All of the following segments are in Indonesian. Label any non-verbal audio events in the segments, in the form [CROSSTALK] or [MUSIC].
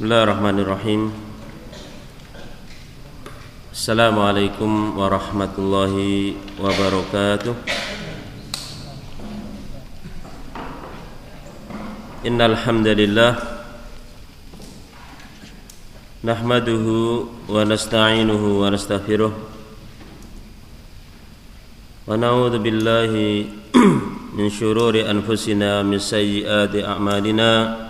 Bismillahirrahmanirrahim. Assalamualaikum warahmatullahi wabarakatuh. Innal hamdalillah nahmaduhu wa nasta'inuhu wa billahi [CLEARS THROAT] min shururi anfusina min sayyiati a'malina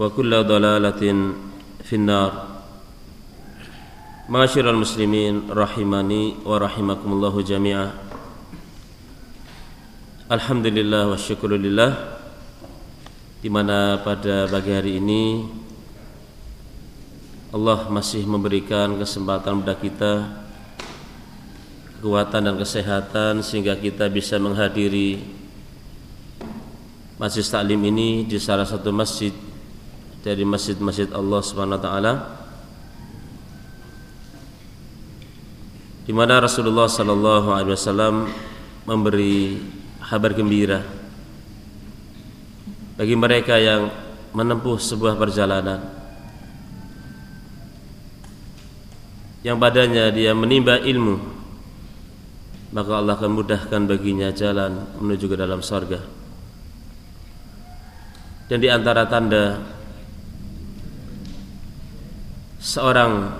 Wa kulla dalalatin finnar. Masyiral muslimin rahimani wa rahimakumullahu jami'a Alhamdulillah wa syukurillah di mana pada pagi hari ini Allah masih memberikan kesempatan kepada kita kekuatan dan kesehatan sehingga kita bisa menghadiri masjid taklim ini di salah satu masjid dari masjid-masjid Allah Subhanahu wa taala. Di mana Rasulullah sallallahu alaihi wasallam memberi kabar gembira bagi mereka yang menempuh sebuah perjalanan. Yang padanya dia menimba ilmu maka Allah akan mudahkan baginya jalan menuju ke dalam sorga. Dan di antara tanda seorang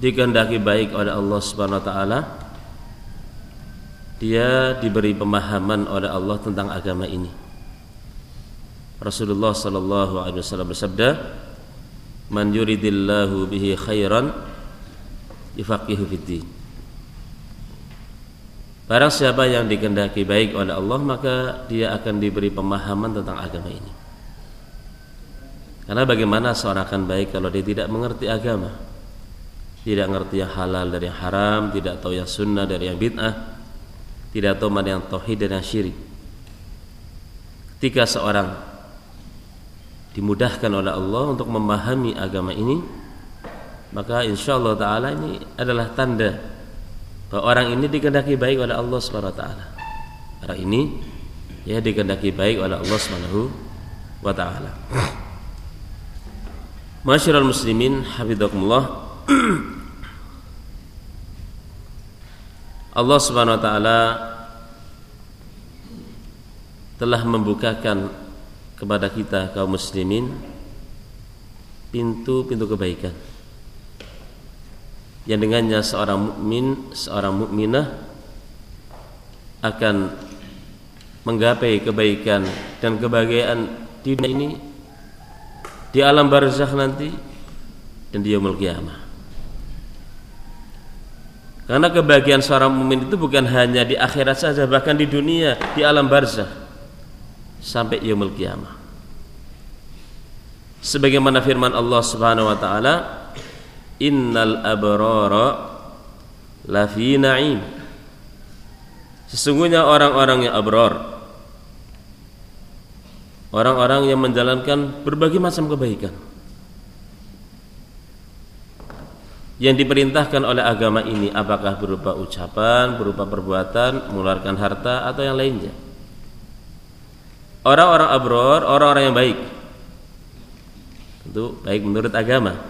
dikehendaki baik oleh Allah Subhanahu wa taala dia diberi pemahaman oleh Allah tentang agama ini. Rasulullah sallallahu alaihi wasallam bersabda, "Man yuridillahu bihi khairan yufaqihu fiddin." Barang siapa yang dikehendaki baik oleh Allah maka dia akan diberi pemahaman tentang agama ini. Karena bagaimana seorang akan baik kalau dia tidak mengerti agama? Tidak mengerti yang halal dari yang haram Tidak tahu yang sunnah dari yang bid'ah Tidak tahu mana yang tauhid dan yang syirik. Ketika seorang dimudahkan oleh Allah untuk memahami agama ini Maka insya Allah Ta'ala ini adalah tanda Bahwa orang ini dikendaki baik oleh Allah Ta'ala. Orang ini ya dikendaki baik oleh Allah Subhanahu Wa Ta'ala Masyiral muslimin hafizakumullah. [CLEARS THROAT] Allah Subhanahu wa taala telah membukakan kepada kita kaum muslimin pintu-pintu kebaikan. Yang dengannya seorang mukmin, seorang mukminah akan menggapai kebaikan dan kebahagiaan di dunia ini di alam barzakh nanti dan di yaumul kiamah. Karena kebahagiaan seorang mukmin itu bukan hanya di akhirat saja, bahkan di dunia, di alam barzakh sampai yaumul kiamah. Sebagaimana firman Allah Subhanahu wa taala, "Innal abrara lafi na'im." Sesungguhnya orang-orang yang abrar orang-orang yang menjalankan berbagai macam kebaikan yang diperintahkan oleh agama ini apakah berupa ucapan, berupa perbuatan, mengeluarkan harta atau yang lainnya. Orang-orang abror, orang-orang yang baik. Tentu baik menurut agama.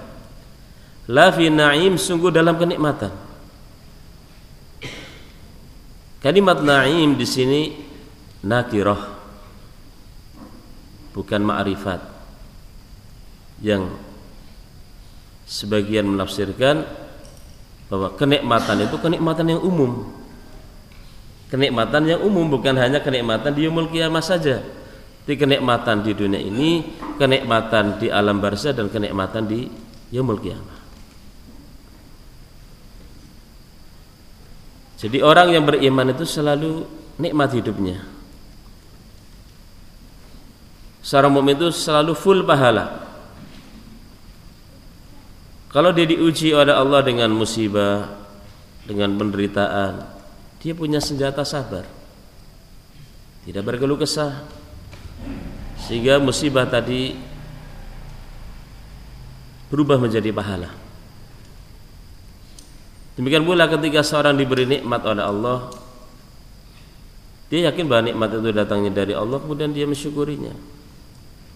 La fi na'im sungguh dalam kenikmatan. Kalimat na'im di sini nakirah bukan ma'rifat. Yang sebagian menafsirkan bahwa kenikmatan itu kenikmatan yang umum. Kenikmatan yang umum bukan hanya kenikmatan di umul kiamah saja. Di kenikmatan di dunia ini kenikmatan di alam barzah dan kenikmatan di yaumul kiamah. Jadi orang yang beriman itu selalu nikmat hidupnya Seorang mukmin itu selalu full pahala. Kalau dia diuji oleh Allah dengan musibah, dengan penderitaan, dia punya senjata sabar. Tidak berkeluh kesah. Sehingga musibah tadi berubah menjadi pahala. Demikian pula ketika seorang diberi nikmat oleh Allah, dia yakin bahwa nikmat itu datangnya dari Allah, kemudian dia mensyukurinya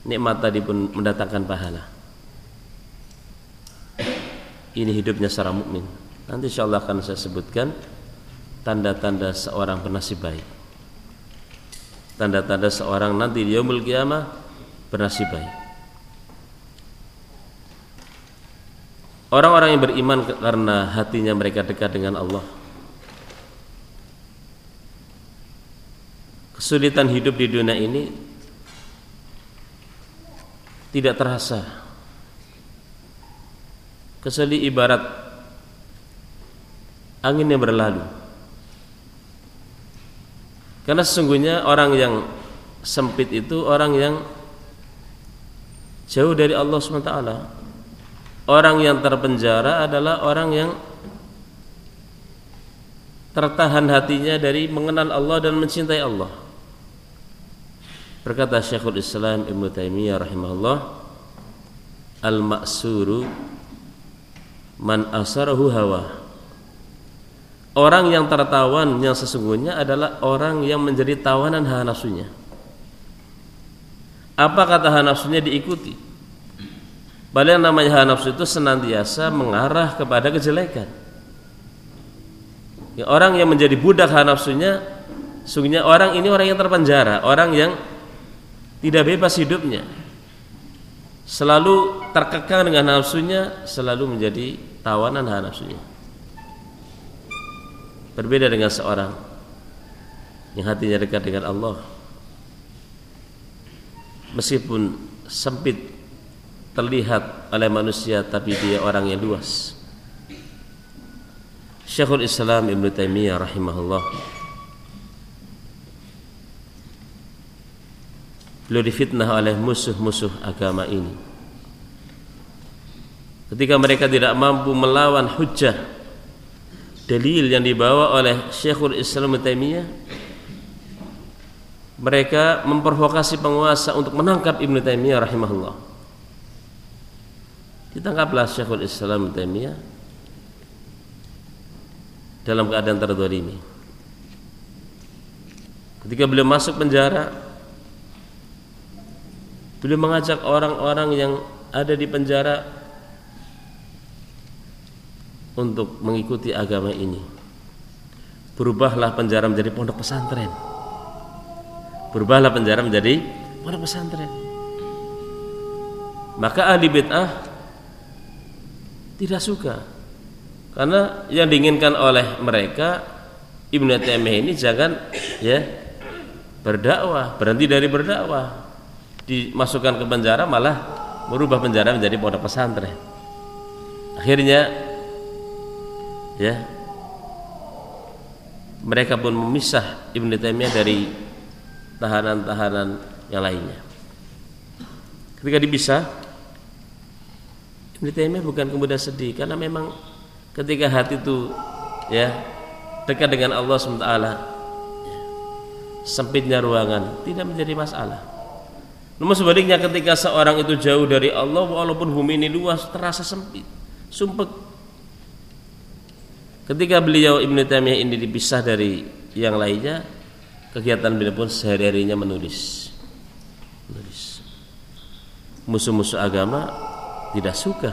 nikmat tadi pun mendatangkan pahala. Ini hidupnya seorang mukmin. Nanti insya Allah akan saya sebutkan tanda-tanda seorang penasib baik. Tanda-tanda seorang nanti di yaumul kiamah bernasib baik. Orang-orang yang beriman karena hatinya mereka dekat dengan Allah. Kesulitan hidup di dunia ini tidak terasa. Kecuali ibarat angin yang berlalu. Karena sesungguhnya orang yang sempit itu orang yang jauh dari Allah SWT orang yang terpenjara adalah orang yang tertahan hatinya dari mengenal Allah dan mencintai Allah Berkata Syekhul Islam Ibn Taimiyah rahimahullah Al-maksuru man asarahu hawa. Orang yang tertawan yang sesungguhnya adalah orang yang menjadi tawanan hawa nafsunya. Apa kata hawa nafsunya diikuti? Padahal namanya hawa nafsu itu senantiasa mengarah kepada kejelekan. Ya, Orang yang menjadi budak hawa nafsunya Sungguhnya orang ini orang yang terpenjara Orang yang tidak bebas hidupnya. Selalu terkekang dengan nafsunya selalu menjadi tawanan hawa nafsunya. Berbeda dengan seorang yang hatinya dekat dengan Allah. Meskipun sempit terlihat oleh manusia tapi dia orang yang luas. Syekhul Islam Ibn Taimiyah rahimahullah Beliau difitnah oleh musuh-musuh agama ini. Ketika mereka tidak mampu melawan hujah dalil yang dibawa oleh Syekhul Islam Taimiyah, mereka memprovokasi penguasa untuk menangkap Ibnu Taimiyah rahimahullah. Ditangkaplah Syekhul Islam Taimiyah dalam keadaan terdolimi. Ketika beliau masuk penjara, Beliau mengajak orang-orang yang ada di penjara untuk mengikuti agama ini. Berubahlah penjara menjadi pondok pesantren. Berubahlah penjara menjadi pondok pesantren. Maka ahli bid'ah tidak suka. Karena yang diinginkan oleh mereka Ibnu Taimiyah ini jangan ya berdakwah, berhenti dari berdakwah, dimasukkan ke penjara malah merubah penjara menjadi pondok pesantren. Akhirnya ya mereka pun memisah Ibnu Taimiyah dari tahanan-tahanan yang lainnya. Ketika dipisah Ibnu Taimiyah bukan kemudian sedih karena memang ketika hati itu ya dekat dengan Allah SWT sempitnya ruangan tidak menjadi masalah Namun sebaliknya ketika seorang itu jauh dari Allah walaupun bumi ini luas terasa sempit, sumpek. Ketika beliau Ibnu Taimiyah ini dipisah dari yang lainnya, kegiatan beliau pun sehari-harinya menulis. Menulis. Musuh-musuh agama tidak suka.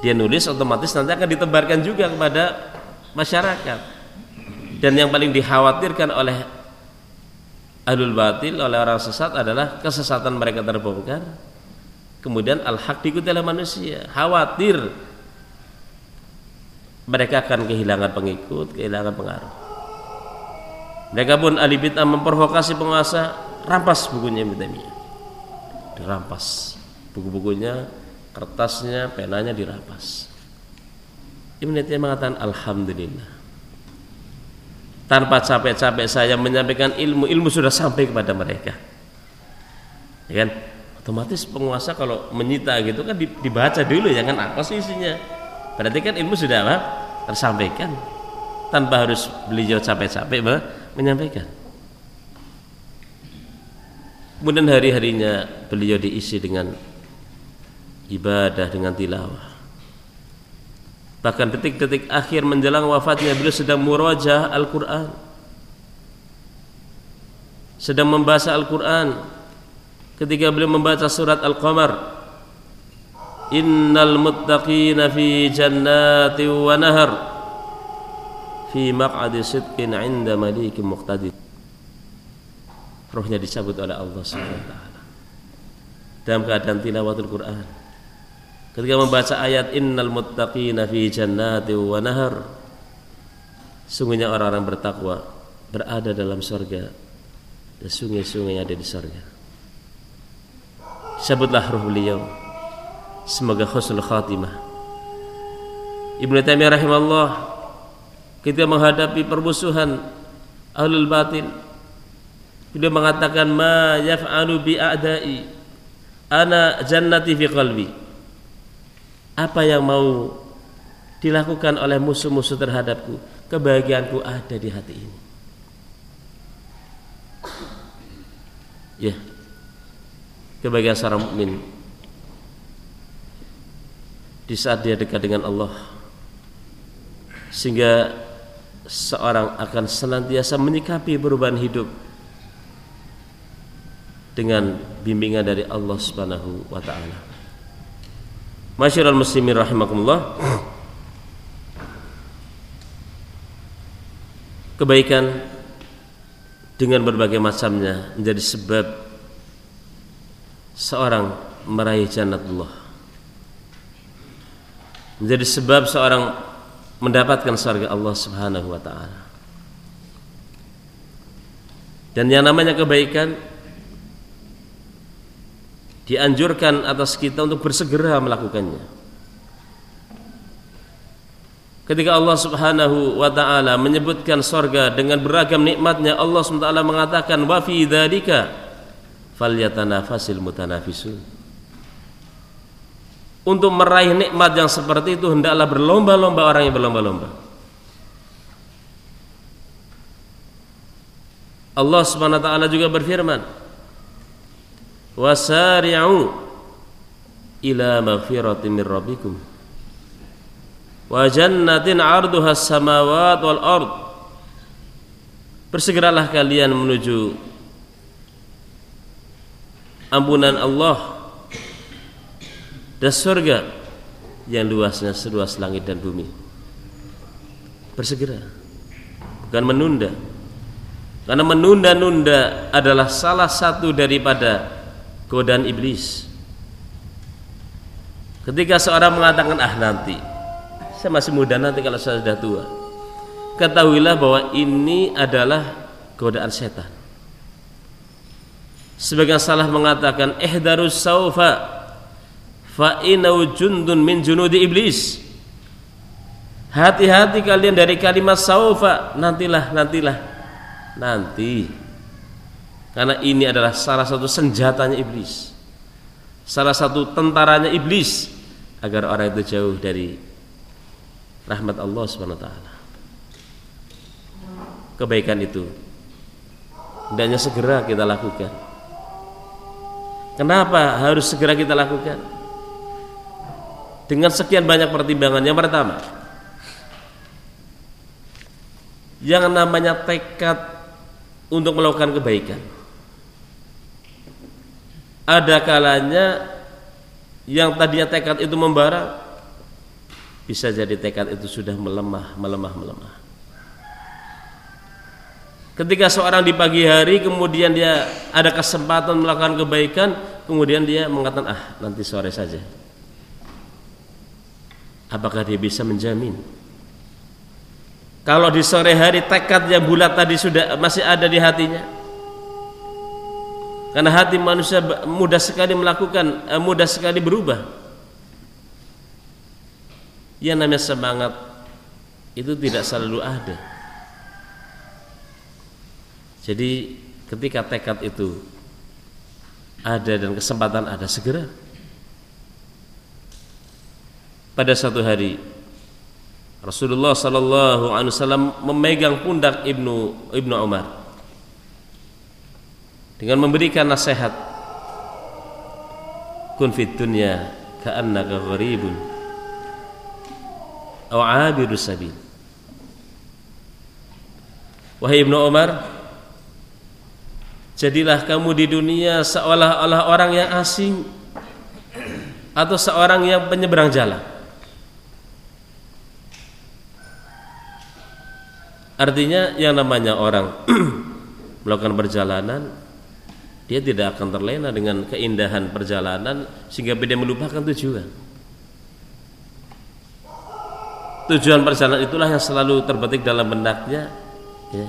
Dia nulis otomatis nanti akan ditebarkan juga kepada masyarakat. Dan yang paling dikhawatirkan oleh ahlul batil oleh orang sesat adalah kesesatan mereka terbongkar kemudian al-haq diikuti oleh manusia. Khawatir mereka akan kehilangan pengikut kehilangan pengaruh. Mereka pun ahli bid'ah memprovokasi penguasa rampas bukunya Ibnu dirampas. Buku-bukunya kertasnya penanya dirampas. Ibnu Taimiyah mengatakan alhamdulillah tanpa capek-capek saya menyampaikan ilmu ilmu sudah sampai kepada mereka. Ya kan? Otomatis penguasa kalau menyita gitu kan dibaca dulu ya kan apa sih isinya? Berarti kan ilmu sudah apa? Tersampaikan. Tanpa harus beliau capek-capek menyampaikan. Kemudian hari-harinya beliau diisi dengan ibadah dengan tilawah Bahkan detik-detik akhir menjelang wafatnya beliau sedang murajah Al-Quran. Sedang membaca Al-Quran. Ketika beliau membaca surat Al-Qamar Innal muttaqina fi jannati wa nahar Fi maq'adi sidqin inda malikin muqtadir. Rohnya dicabut oleh Allah SWT Dalam keadaan tilawatul Quran ketika membaca ayat innal muttaqina fi jannati wa nahar sungguhnya orang-orang bertakwa berada dalam surga dan sungai-sungai ada di surga sebutlah ruh beliau. Semoga husnul khatimah. Ibnu Taimiyah rahimahullah ketika menghadapi permusuhan ahlul batin beliau mengatakan ma yaf'alu bi a'dai ana jannati fi qalbi apa yang mau dilakukan oleh musuh-musuh terhadapku kebahagiaanku ada di hati ini. Ya. Kebahagiaan seorang mukmin. Di saat dia dekat dengan Allah sehingga seorang akan senantiasa menyikapi perubahan hidup dengan bimbingan dari Allah Subhanahu wa taala. Masyiral muslimin rahimakumullah Kebaikan dengan berbagai macamnya menjadi sebab seorang meraih jannatullah menjadi sebab seorang mendapatkan surga Allah Subhanahu wa taala. Dan yang namanya kebaikan dianjurkan atas kita untuk bersegera melakukannya. Ketika Allah Subhanahu wa taala menyebutkan sorga dengan beragam nikmatnya, Allah SWT mengatakan wa fi dzalika falyatanafasil mutanafisun. Untuk meraih nikmat yang seperti itu hendaklah berlomba-lomba orang yang berlomba-lomba. Allah Subhanahu wa taala juga berfirman, wasari'u ila min rabbikum. Wa jannatin 'arduha samawat wal ard. Bersegeralah kalian menuju ampunan Allah dan surga yang luasnya seluas langit dan bumi. Bersegera. Bukan menunda. Karena menunda-nunda adalah salah satu daripada godaan iblis. Ketika seorang mengatakan ah nanti saya masih muda nanti kalau saya sudah tua. Ketahuilah bahwa ini adalah godaan setan. Sebagian salah mengatakan ihdarus saufa fa inau jundun min junudi iblis. Hati-hati kalian dari kalimat saufa, nantilah, nantilah. Nanti karena ini adalah salah satu senjatanya iblis. Salah satu tentaranya iblis agar orang itu jauh dari rahmat Allah taala. Kebaikan itu hendaknya segera kita lakukan. Kenapa harus segera kita lakukan? Dengan sekian banyak pertimbangan. Yang pertama, yang namanya tekad untuk melakukan kebaikan. Ada kalanya yang tadinya tekad itu membara bisa jadi tekad itu sudah melemah, melemah, melemah. Ketika seorang di pagi hari kemudian dia ada kesempatan melakukan kebaikan, kemudian dia mengatakan ah nanti sore saja. Apakah dia bisa menjamin? Kalau di sore hari tekad yang bulat tadi sudah masih ada di hatinya. Karena hati manusia mudah sekali melakukan, eh, mudah sekali berubah. Yang namanya semangat itu tidak selalu ada. Jadi ketika tekad itu ada dan kesempatan ada segera. Pada satu hari Rasulullah Sallallahu Alaihi Wasallam memegang pundak ibnu ibnu Umar dengan memberikan nasihat kun fit dunya ka'annaka gharibun aw 'abiru sabil Wahai Ibnu Umar Jadilah kamu di dunia seolah-olah orang yang asing atau seorang yang penyeberang jalan. Artinya yang namanya orang [CLEARS THROAT] melakukan perjalanan dia tidak akan terlena dengan keindahan perjalanan sehingga dia melupakan tujuan. Tujuan perjalanan itulah yang selalu terbetik dalam benaknya ya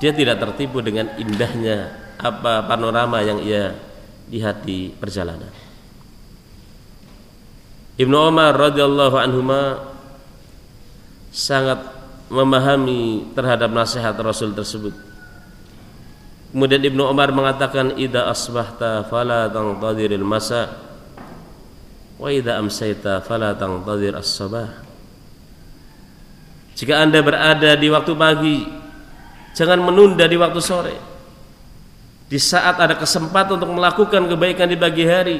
dia tidak tertipu dengan indahnya apa panorama yang ia lihat di perjalanan. Ibnu Umar radhiyallahu anhuma sangat memahami terhadap nasihat Rasul tersebut. Kemudian Ibnu Umar mengatakan ida asbahta fala tangtadiril masa wa ida amsayta fala tangtadir as-sabah. Jika Anda berada di waktu pagi Jangan menunda di waktu sore. Di saat ada kesempatan untuk melakukan kebaikan di pagi hari,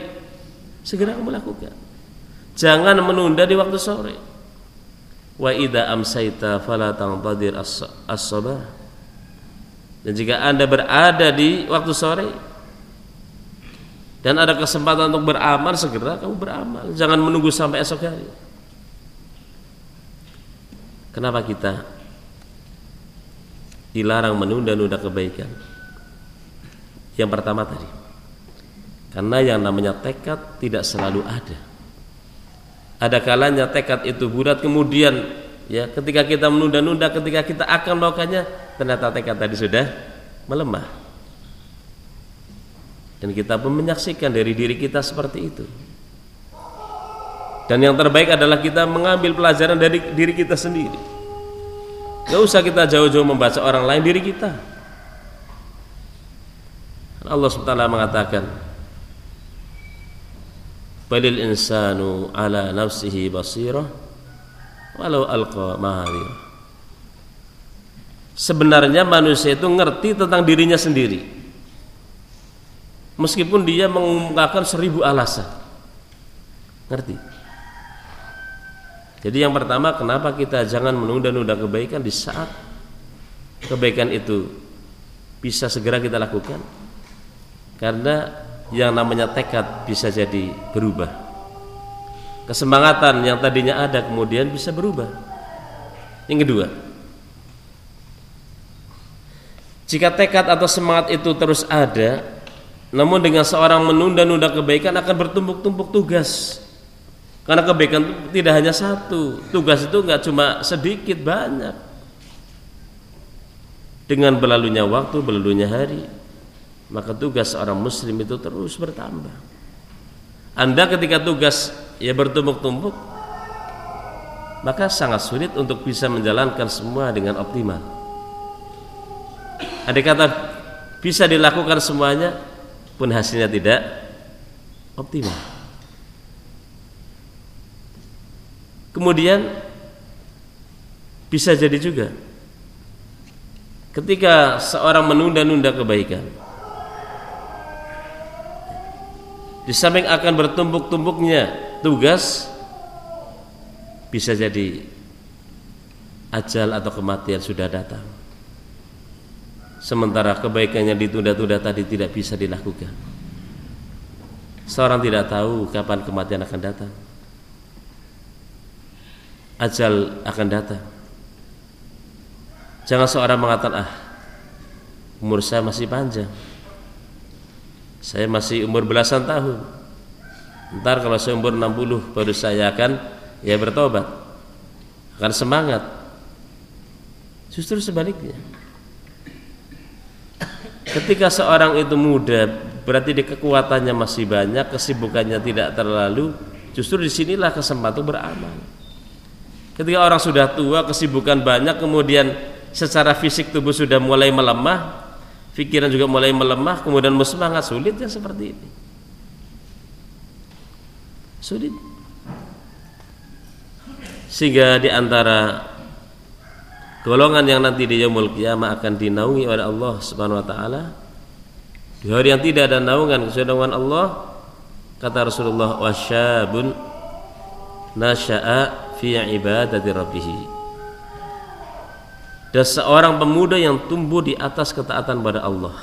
segera kamu lakukan. Jangan menunda di waktu sore. Wa idza amsayta fala tangtadir as-sabah. Dan jika Anda berada di waktu sore dan ada kesempatan untuk beramal, segera kamu beramal. Jangan menunggu sampai esok hari. Kenapa kita dilarang menunda-nunda kebaikan. Yang pertama tadi, karena yang namanya tekad tidak selalu ada. Ada kalanya tekad itu bulat kemudian ya ketika kita menunda-nunda ketika kita akan melakukannya ternyata tekad tadi sudah melemah. Dan kita pun menyaksikan dari diri kita seperti itu. Dan yang terbaik adalah kita mengambil pelajaran dari diri kita sendiri. Gak usah kita jauh-jauh membaca orang lain diri kita. Allah SWT mengatakan Balil insanu ala nafsihi basirah Walau alqa mahadir Sebenarnya manusia itu ngerti tentang dirinya sendiri Meskipun dia mengumumkakan seribu alasan Ngerti jadi yang pertama kenapa kita jangan menunda-nunda kebaikan di saat kebaikan itu bisa segera kita lakukan? Karena yang namanya tekad bisa jadi berubah. Kesemangatan yang tadinya ada kemudian bisa berubah. Yang kedua, jika tekad atau semangat itu terus ada, namun dengan seorang menunda-nunda kebaikan akan bertumpuk-tumpuk tugas karena kebaikan tidak hanya satu. Tugas itu nggak cuma sedikit, banyak. Dengan berlalunya waktu, berlalunya hari, maka tugas seorang muslim itu terus bertambah. Anda ketika tugas ya bertumpuk-tumpuk, maka sangat sulit untuk bisa menjalankan semua dengan optimal. Ada kata bisa dilakukan semuanya pun hasilnya tidak optimal. Kemudian bisa jadi juga ketika seorang menunda-nunda kebaikan di samping akan bertumpuk-tumpuknya tugas bisa jadi ajal atau kematian sudah datang sementara kebaikannya ditunda-tunda tadi tidak bisa dilakukan seorang tidak tahu kapan kematian akan datang ajal akan datang jangan seorang mengatakan ah umur saya masih panjang saya masih umur belasan tahun. Ntar kalau saya umur 60 baru saya akan ya bertobat. Akan semangat. Justru sebaliknya. Ketika seorang itu muda, berarti di kekuatannya masih banyak, kesibukannya tidak terlalu, justru di sinilah kesempatan beramal. Ketika orang sudah tua, kesibukan banyak, kemudian secara fisik tubuh sudah mulai melemah, pikiran juga mulai melemah kemudian semangat sulit yang seperti ini sulit sehingga di antara golongan yang nanti di yaumul kiamah akan dinaungi oleh Allah Subhanahu wa taala. Di hari yang tidak ada naungan kesudahan Allah kata Rasulullah wasyabun nasya'a fi ibadati rabbih dan seorang pemuda yang tumbuh di atas ketaatan pada Allah.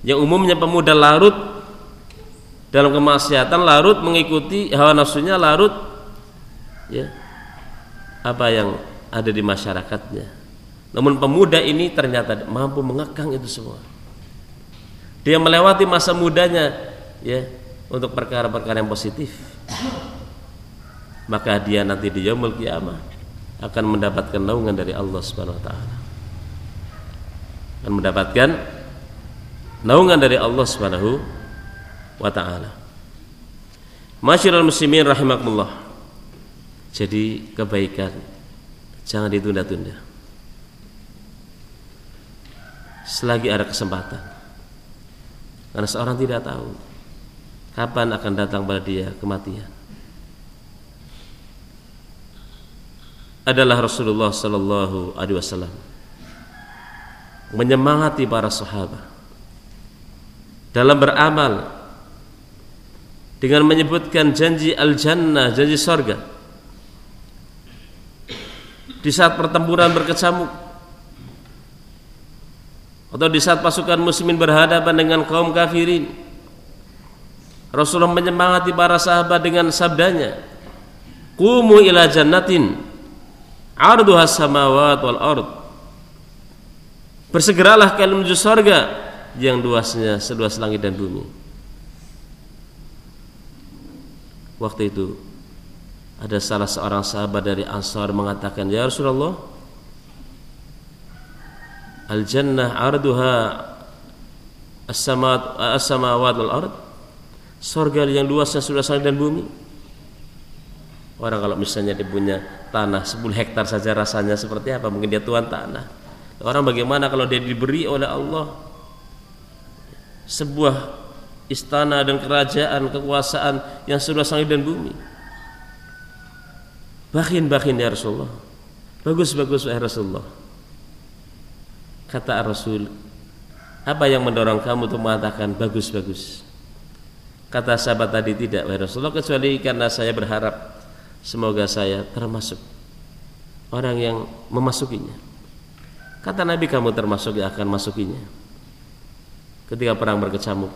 Yang umumnya pemuda larut dalam kemaksiatan larut mengikuti hawa nafsunya larut ya. Apa yang ada di masyarakatnya namun pemuda ini ternyata mampu mengekang itu semua dia melewati masa mudanya ya untuk perkara-perkara yang positif maka dia nanti di yaumul kiamah akan mendapatkan naungan dari Allah Subhanahu wa taala. Akan mendapatkan naungan dari Allah Subhanahu wa taala. Masyiral muslimin rahimakumullah. Jadi kebaikan jangan ditunda-tunda. Selagi ada kesempatan. Karena seorang tidak tahu kapan akan datang pada dia kematian. adalah Rasulullah Sallallahu Alaihi Wasallam menyemangati para sahabat dalam beramal dengan menyebutkan janji al-jannah, janji sorga di saat pertempuran berkecamuk. Atau di saat pasukan muslimin berhadapan dengan kaum kafirin. Rasulullah menyemangati para sahabat dengan sabdanya. Kumu ila jannatin. Arduha samawat wal ard. Bersegeralah kalian menuju surga yang luasnya seluas langit dan bumi. Waktu itu ada salah seorang sahabat dari Ansar mengatakan ya Rasulullah al jannah arduha as-samawat wal ard surga yang luasnya seluas langit dan bumi Orang kalau misalnya dia punya tanah 10 hektar saja rasanya seperti apa? Mungkin dia tuan tanah. Orang bagaimana kalau dia diberi oleh Allah sebuah istana dan kerajaan, kekuasaan yang sudah langit dan bumi. Bakin-bakin ya Rasulullah. Bagus-bagus ya Rasulullah. Kata Rasul, apa yang mendorong kamu untuk mengatakan bagus-bagus? Kata sahabat tadi tidak, wahai Rasulullah kecuali karena saya berharap Semoga saya termasuk orang yang memasukinya. Kata Nabi kamu termasuk yang akan masukinya. Ketika perang berkecamuk.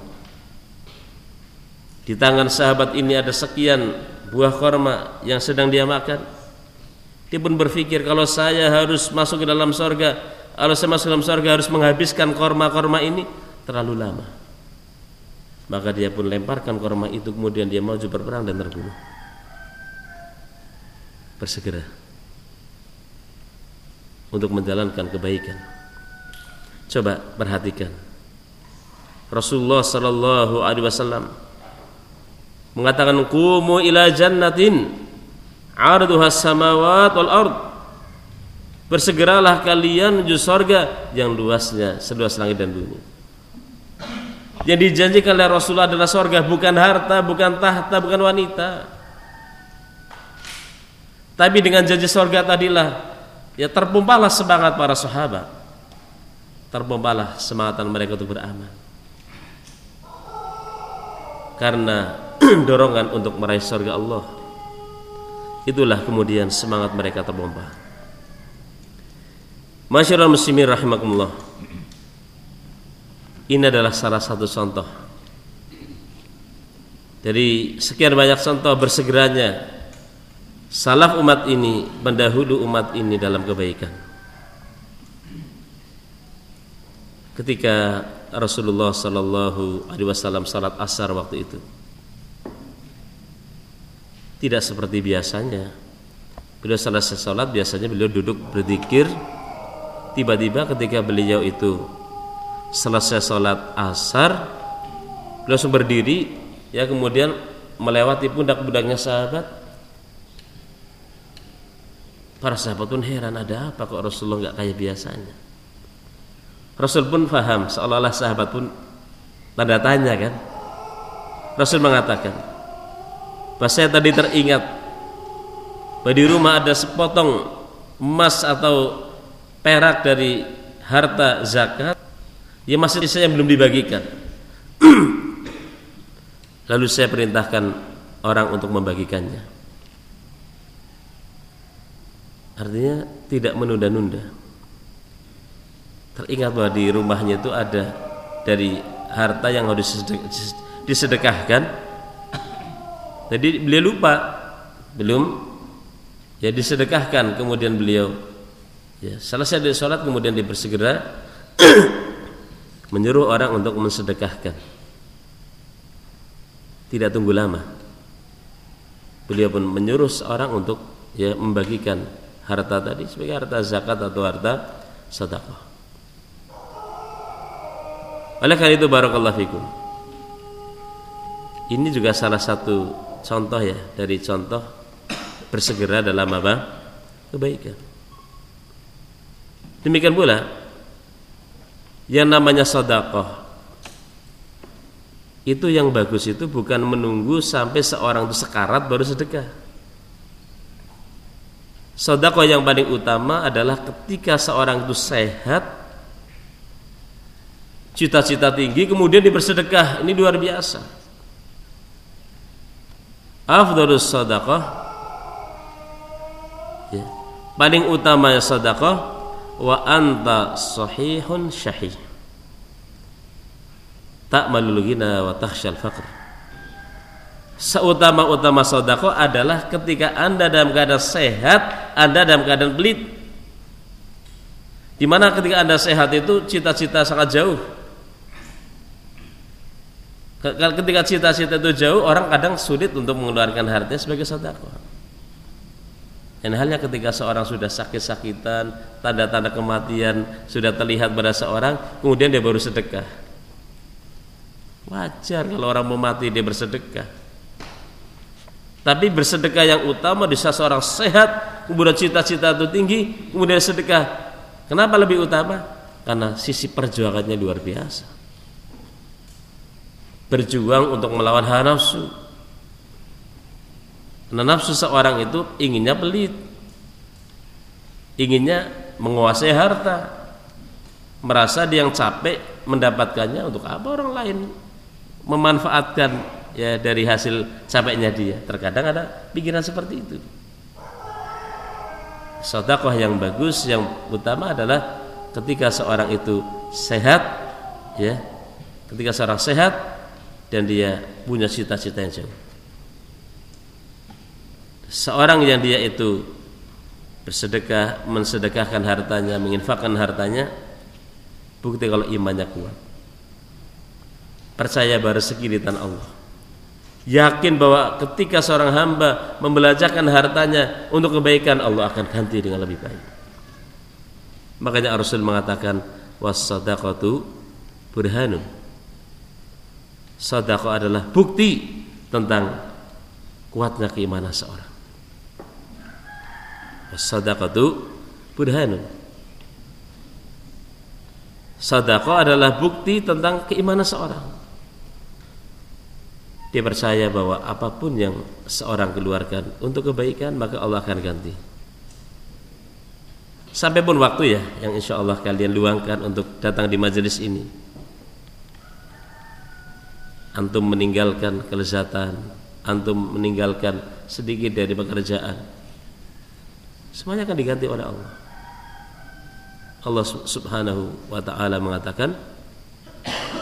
Di tangan sahabat ini ada sekian buah korma yang sedang dia makan. Dia pun berpikir kalau saya harus masuk ke dalam sorga, kalau saya masuk ke dalam sorga harus menghabiskan korma-korma ini terlalu lama. Maka dia pun lemparkan korma itu kemudian dia maju berperang dan terbunuh bersegera untuk menjalankan kebaikan. Coba perhatikan. Rasulullah sallallahu alaihi wasallam mengatakan qumu ila jannatin arduha samawat wal ard. Bersegeralah kalian menuju surga yang luasnya seluas langit dan bumi. Yang dijanjikan oleh Rasulullah adalah surga bukan harta, bukan tahta, bukan wanita. Tapi dengan janji sorga tadilah ya terpompalah semangat para sahabat terpompalah semangat mereka untuk beramal karena [CLEARS THROAT] dorongan untuk meraih surga Allah. Itulah kemudian semangat mereka terpompa Masyarakat muslimin rahimakumullah. Ini adalah salah satu contoh. Dari sekian banyak contoh bersegeranya salaf umat ini mendahulu umat ini dalam kebaikan. Ketika Rasulullah Sallallahu Alaihi Wasallam salat asar waktu itu tidak seperti biasanya. Beliau selesai salat biasanya beliau duduk berzikir. Tiba-tiba ketika beliau itu selesai salat asar beliau langsung berdiri ya kemudian melewati pundak-pundaknya sahabat. Para sahabat pun heran ada apa kok Rasulullah nggak kayak biasanya? Rasul pun faham seolah-olah sahabat pun tanda tanya kan. Rasul mengatakan bahwa saya tadi teringat bahwa di rumah ada sepotong emas atau perak dari harta zakat yang masih saya belum dibagikan. [CLEARS THROAT] Lalu saya perintahkan orang untuk membagikannya. Artinya tidak menunda-nunda. Teringat bahwa di rumahnya itu ada dari harta yang harus disedekahkan jadi beliau lupa. Belum. Ya disedekahkan kemudian beliau. Ya selesai dari sholat kemudian dia bersegera [COUGHS] menyuruh orang untuk mensedekahkan. Tidak tunggu lama. Beliau pun menyuruh seorang untuk ya membagikan harta tadi sebagai harta zakat atau harta sedekah. Oleh karena itu barakallahu fikum. Ini juga salah satu contoh ya dari contoh bersegera dalam apa? kebaikan. Demikian pula yang namanya sodakoh itu yang bagus itu bukan menunggu sampai seorang itu sekarat baru sedekah. Sodakoh yang paling utama adalah ketika seorang itu sehat cita-cita tinggi kemudian dipersedekah ini luar biasa afdalus sadaqah. Ya. paling utama sadaqah wa anta sahihun syahih. Tak ghina wa takhshal faqr. Seutama-utama sodako adalah ketika anda dalam keadaan sehat anda dalam keadaan pelit. Di mana ketika anda sehat itu cita-cita sangat jauh Ketika cita-cita itu jauh, orang kadang sulit untuk mengeluarkan hartanya sebagai sedekah. Dan halnya ketika seorang sudah sakit-sakitan, tanda-tanda kematian sudah terlihat pada seorang, kemudian dia baru sedekah. Wajar kalau orang mau mati dia bersedekah. Tapi bersedekah yang utama di saat seorang sehat, kemudian cita-cita itu tinggi, kemudian sedekah. Kenapa lebih utama? Karena sisi perjuangannya luar biasa berjuang untuk melawan hawa nafsu. Karena nafsu seorang itu inginnya pelit, inginnya menguasai harta, merasa dia yang capek mendapatkannya untuk apa orang lain memanfaatkan ya dari hasil capeknya dia. Terkadang ada pikiran seperti itu. Sodakoh yang bagus, yang utama adalah ketika seorang itu sehat, ya, ketika seorang sehat dan dia punya cita-cita yang jauh. Seorang yang dia itu bersedekah, mensedekahkan hartanya, menginfakkan hartanya, bukti kalau imannya kuat. Percaya bahwa rezeki di tanah Allah. Yakin bahwa ketika seorang hamba membelajarkan hartanya untuk kebaikan Allah akan ganti dengan lebih baik. Makanya Rasul mengatakan was-sadaqatu Sadaqah adalah bukti tentang kuatnya keimanan seorang. itu burhanun. Sadaqah adalah bukti tentang keimanan seorang. Dia percaya bahwa apa pun yang seorang keluarkan untuk kebaikan maka Allah akan ganti. sampai pun waktu ya yang insya Allah kalian luangkan untuk datang di majelis ini antum meninggalkan kelezatan antum meninggalkan sedikit dari pekerjaan. Semuanya akan diganti oleh Allah. Allah subhanahu wa ta'ala mengatakan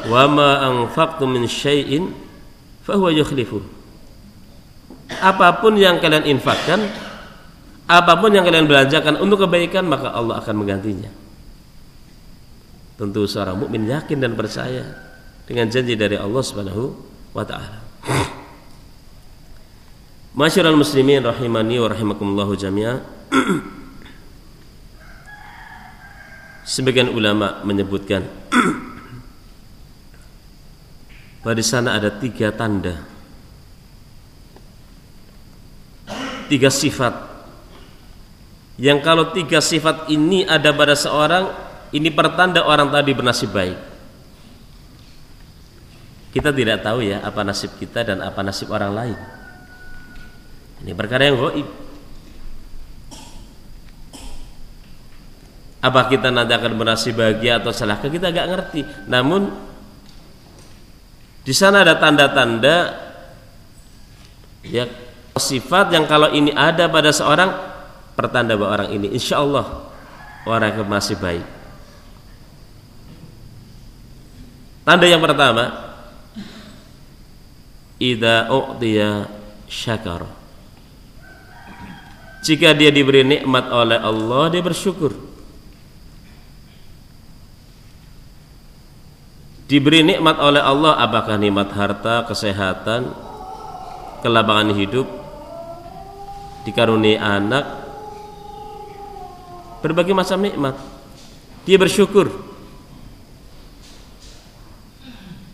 wa ma anfaqtum min syai'in fahuwa yukhlifu. Apa pun yang kalian infakkan apa pun yang kalian belanjakan untuk kebaikan maka Allah akan menggantinya. Tentu seorang mukmin yakin dan percaya dengan janji dari Allah Subhanahu wa taala. Masyarul muslimin rahimani wa rahimakumullahu jami'a [CLEARS THROAT] Sebagian ulama menyebutkan bahwa di sana ada tiga tanda. Tiga sifat. Yang kalau tiga sifat ini ada pada seorang ini pertanda orang tadi bernasib baik kita tidak tahu ya apa nasib kita dan apa nasib orang lain. Ini perkara yang goib. Apa kita nanti akan bernasib bahagia atau salah kita gak ngerti. Namun di sana ada tanda-tanda ya sifat yang kalau ini ada pada seorang pertanda bahwa orang ini insya Allah orang yang masih baik. Tanda yang pertama ida u'tiya syakar. Jika dia diberi nikmat oleh Allah dia bersyukur. Diberi nikmat oleh Allah apakah nikmat harta kesehatan kelapangan hidup dikaruniai anak? Berbagai macam nikmat. Dia bersyukur.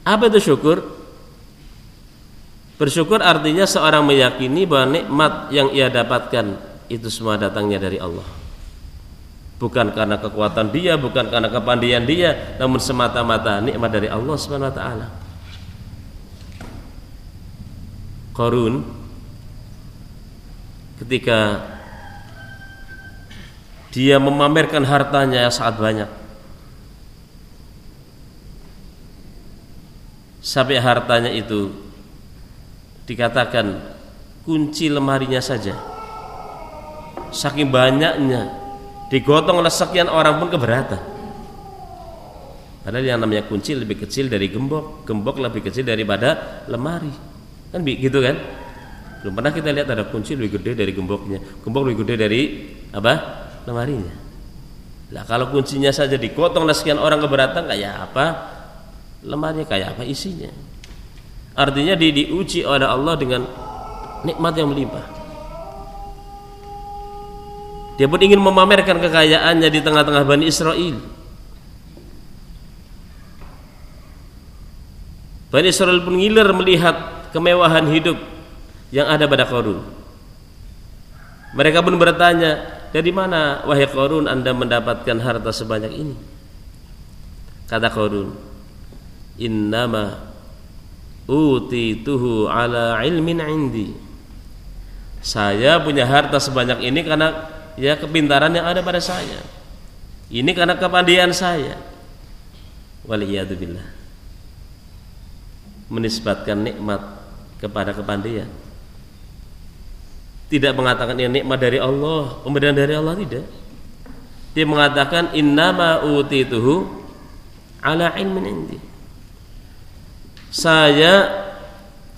Apa itu syukur bersyukur artinya seorang meyakini bahwa nikmat yang ia dapatkan itu semua datangnya dari Allah. Bukan karena kekuatan dia bukan karena kepandian dia namun semata-mata nikmat dari Allah Subhanahu wa taala. Korun ketika dia memamerkan hartanya yang sangat banyak. Sampai hartanya itu dikatakan kunci lemarinya saja saking banyaknya digotong oleh sekian orang pun keberatan padahal yang namanya kunci lebih kecil dari gembok gembok lebih kecil daripada lemari kan gitu kan belum pernah kita lihat ada kunci lebih gede dari gemboknya gembok lebih gede dari apa lemarinya. Lah kalau kuncinya saja dikotong oleh sekian orang keberatan kayak apa? Lemarinya kayak apa isinya? Artinya di, diuji oleh Allah dengan nikmat yang melimpah. Dia pun ingin memamerkan kekayaannya di tengah-tengah Bani Israel. Bani Israel pun ngiler melihat kemewahan hidup yang ada pada Korun. Mereka pun bertanya, dari mana wahai Qarun Anda mendapatkan harta sebanyak ini? Kata Qarun, "Innama utituhu ala ilmin indi." Saya punya harta sebanyak ini karena ya kepintaran yang ada pada saya. Ini karena kepandian saya. Waliyadzubillah. Menisbatkan nikmat kepada kepandian tidak mengatakan ini nikmat dari Allah, pemberian dari Allah tidak. Dia mengatakan innama utituhu ala ilmin indi. Saya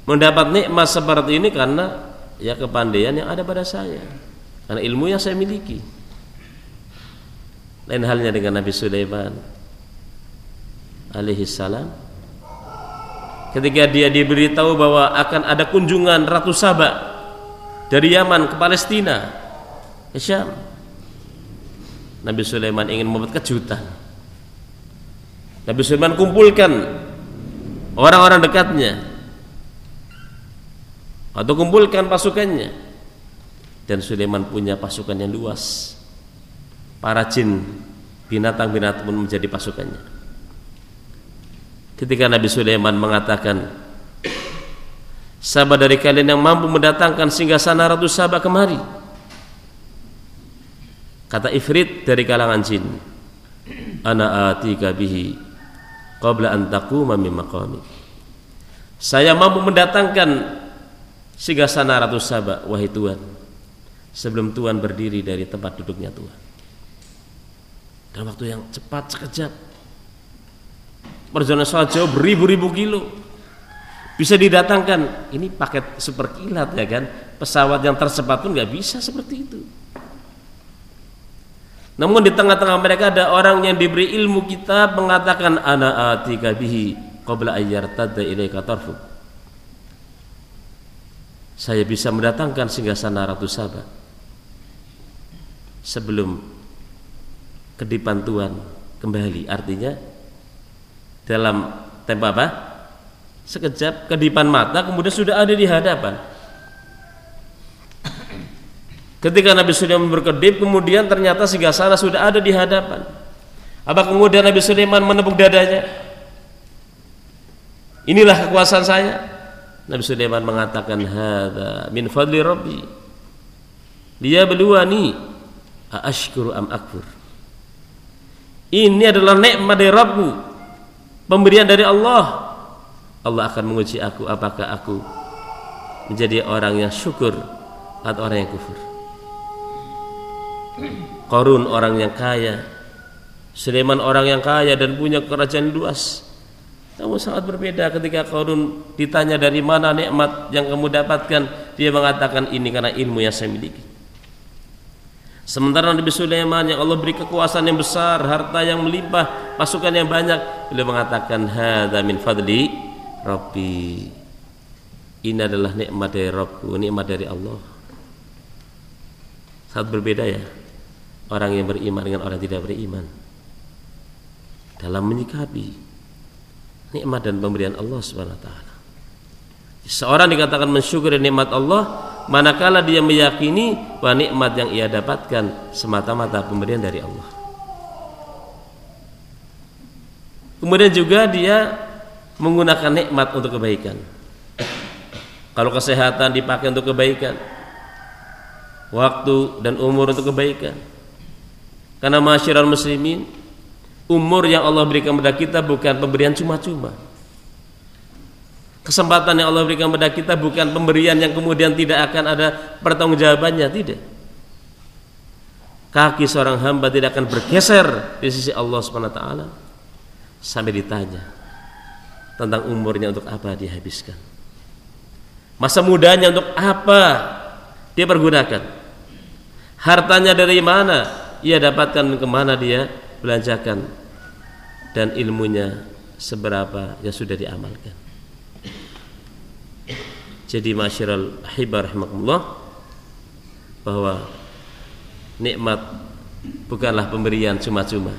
mendapat nikmat seperti ini karena ya kepandaian yang ada pada saya. Karena ilmu yang saya miliki. Lain halnya dengan Nabi Sulaiman alaihi salam ketika dia diberitahu bahwa akan ada kunjungan Ratu Sabah dari Yaman ke Palestina ke Syam Nabi Sulaiman ingin membuat kejutan Nabi Sulaiman kumpulkan orang-orang dekatnya. Atau kumpulkan pasukannya. Dan Sulaiman punya pasukan yang luas. Para jin binatang-binatang pun menjadi pasukannya. Ketika Nabi Sulaiman mengatakan Sahabat dari kalian yang mampu mendatangkan sehingga sana ratu sahabat kemari. Kata Ifrit dari kalangan jin, "Ana atika bihi qabla an taquma min maqami." Saya mampu mendatangkan Sigasana Ratu Saba, wahai Tuhan, sebelum Tuhan berdiri dari tempat duduknya Tuhan. Dalam waktu yang cepat sekejap. Perjalanan sangat jauh beribu-ribu kilo. Bisa didatangkan. Ini paket super kilat ya kan. Pesawat yang tercepat pun nggak bisa seperti itu. Namun di tengah-tengah mereka ada orang yang diberi ilmu kita mengatakan ana atika bihi qabla ayyartadda ilaika tarfuk saya bisa mendatangkan singgasana Ratu Saba sebelum kedipan Tuhan kembali. Artinya dalam tempo apa? Sekejap kedipan mata kemudian sudah ada di hadapan ketika Nabi Sulaiman berkedip kemudian ternyata singgasana sudah ada di hadapan. Apa kemudian Nabi Sulaiman menepuk dadanya? Inilah kekuasaan saya. Nabi Sulaiman mengatakan hadza min fadli rabbi. Dia beluani ashkuru am akfur. Ini adalah nikmat dari Rabbku. Pemberian dari Allah. Allah akan menguji aku apakah aku menjadi orang yang syukur atau orang yang kufur Korun orang yang kaya Sulaiman orang yang kaya dan punya kerajaan luas kamu sangat berbeda ketika Qarun ditanya dari mana nikmat yang kamu dapatkan, dia mengatakan ini karena ilmu yang saya miliki. Sementara Nabi Sulaiman yang Allah beri kekuasaan yang besar, harta yang melimpah, pasukan yang banyak, beliau mengatakan hadza min fadli Rabbi. Ini adalah nikmat dari Rabbku, nikmat dari Allah. Sangat berbeda ya orang yang beriman dengan orang yang tidak beriman dalam menyikapi nikmat dan pemberian Allah Subhanahu wa taala. Seorang dikatakan mensyukuri nikmat Allah manakala dia meyakini bahwa nikmat yang ia dapatkan semata-mata pemberian dari Allah. Kemudian juga dia menggunakan nikmat untuk kebaikan. Kalau kesehatan dipakai untuk kebaikan, waktu dan umur untuk kebaikan. Karena masyarakat muslimin Umur yang Allah berikan kepada kita bukan pemberian cuma-cuma. Kesempatan yang Allah berikan kepada kita bukan pemberian yang kemudian tidak akan ada pertanggungjawabannya, tidak. Kaki seorang hamba tidak akan bergeser di sisi Allah taala sampai ditanya tentang umurnya untuk apa dia habiskan. Masa mudanya untuk apa dia pergunakan? Hartanya dari mana ia dapatkan ke mana dia belanjakan dan ilmunya seberapa yang sudah diamalkan. Jadi masyiral hibar rahimakumullah bahwa nikmat bukanlah pemberian cuma-cuma.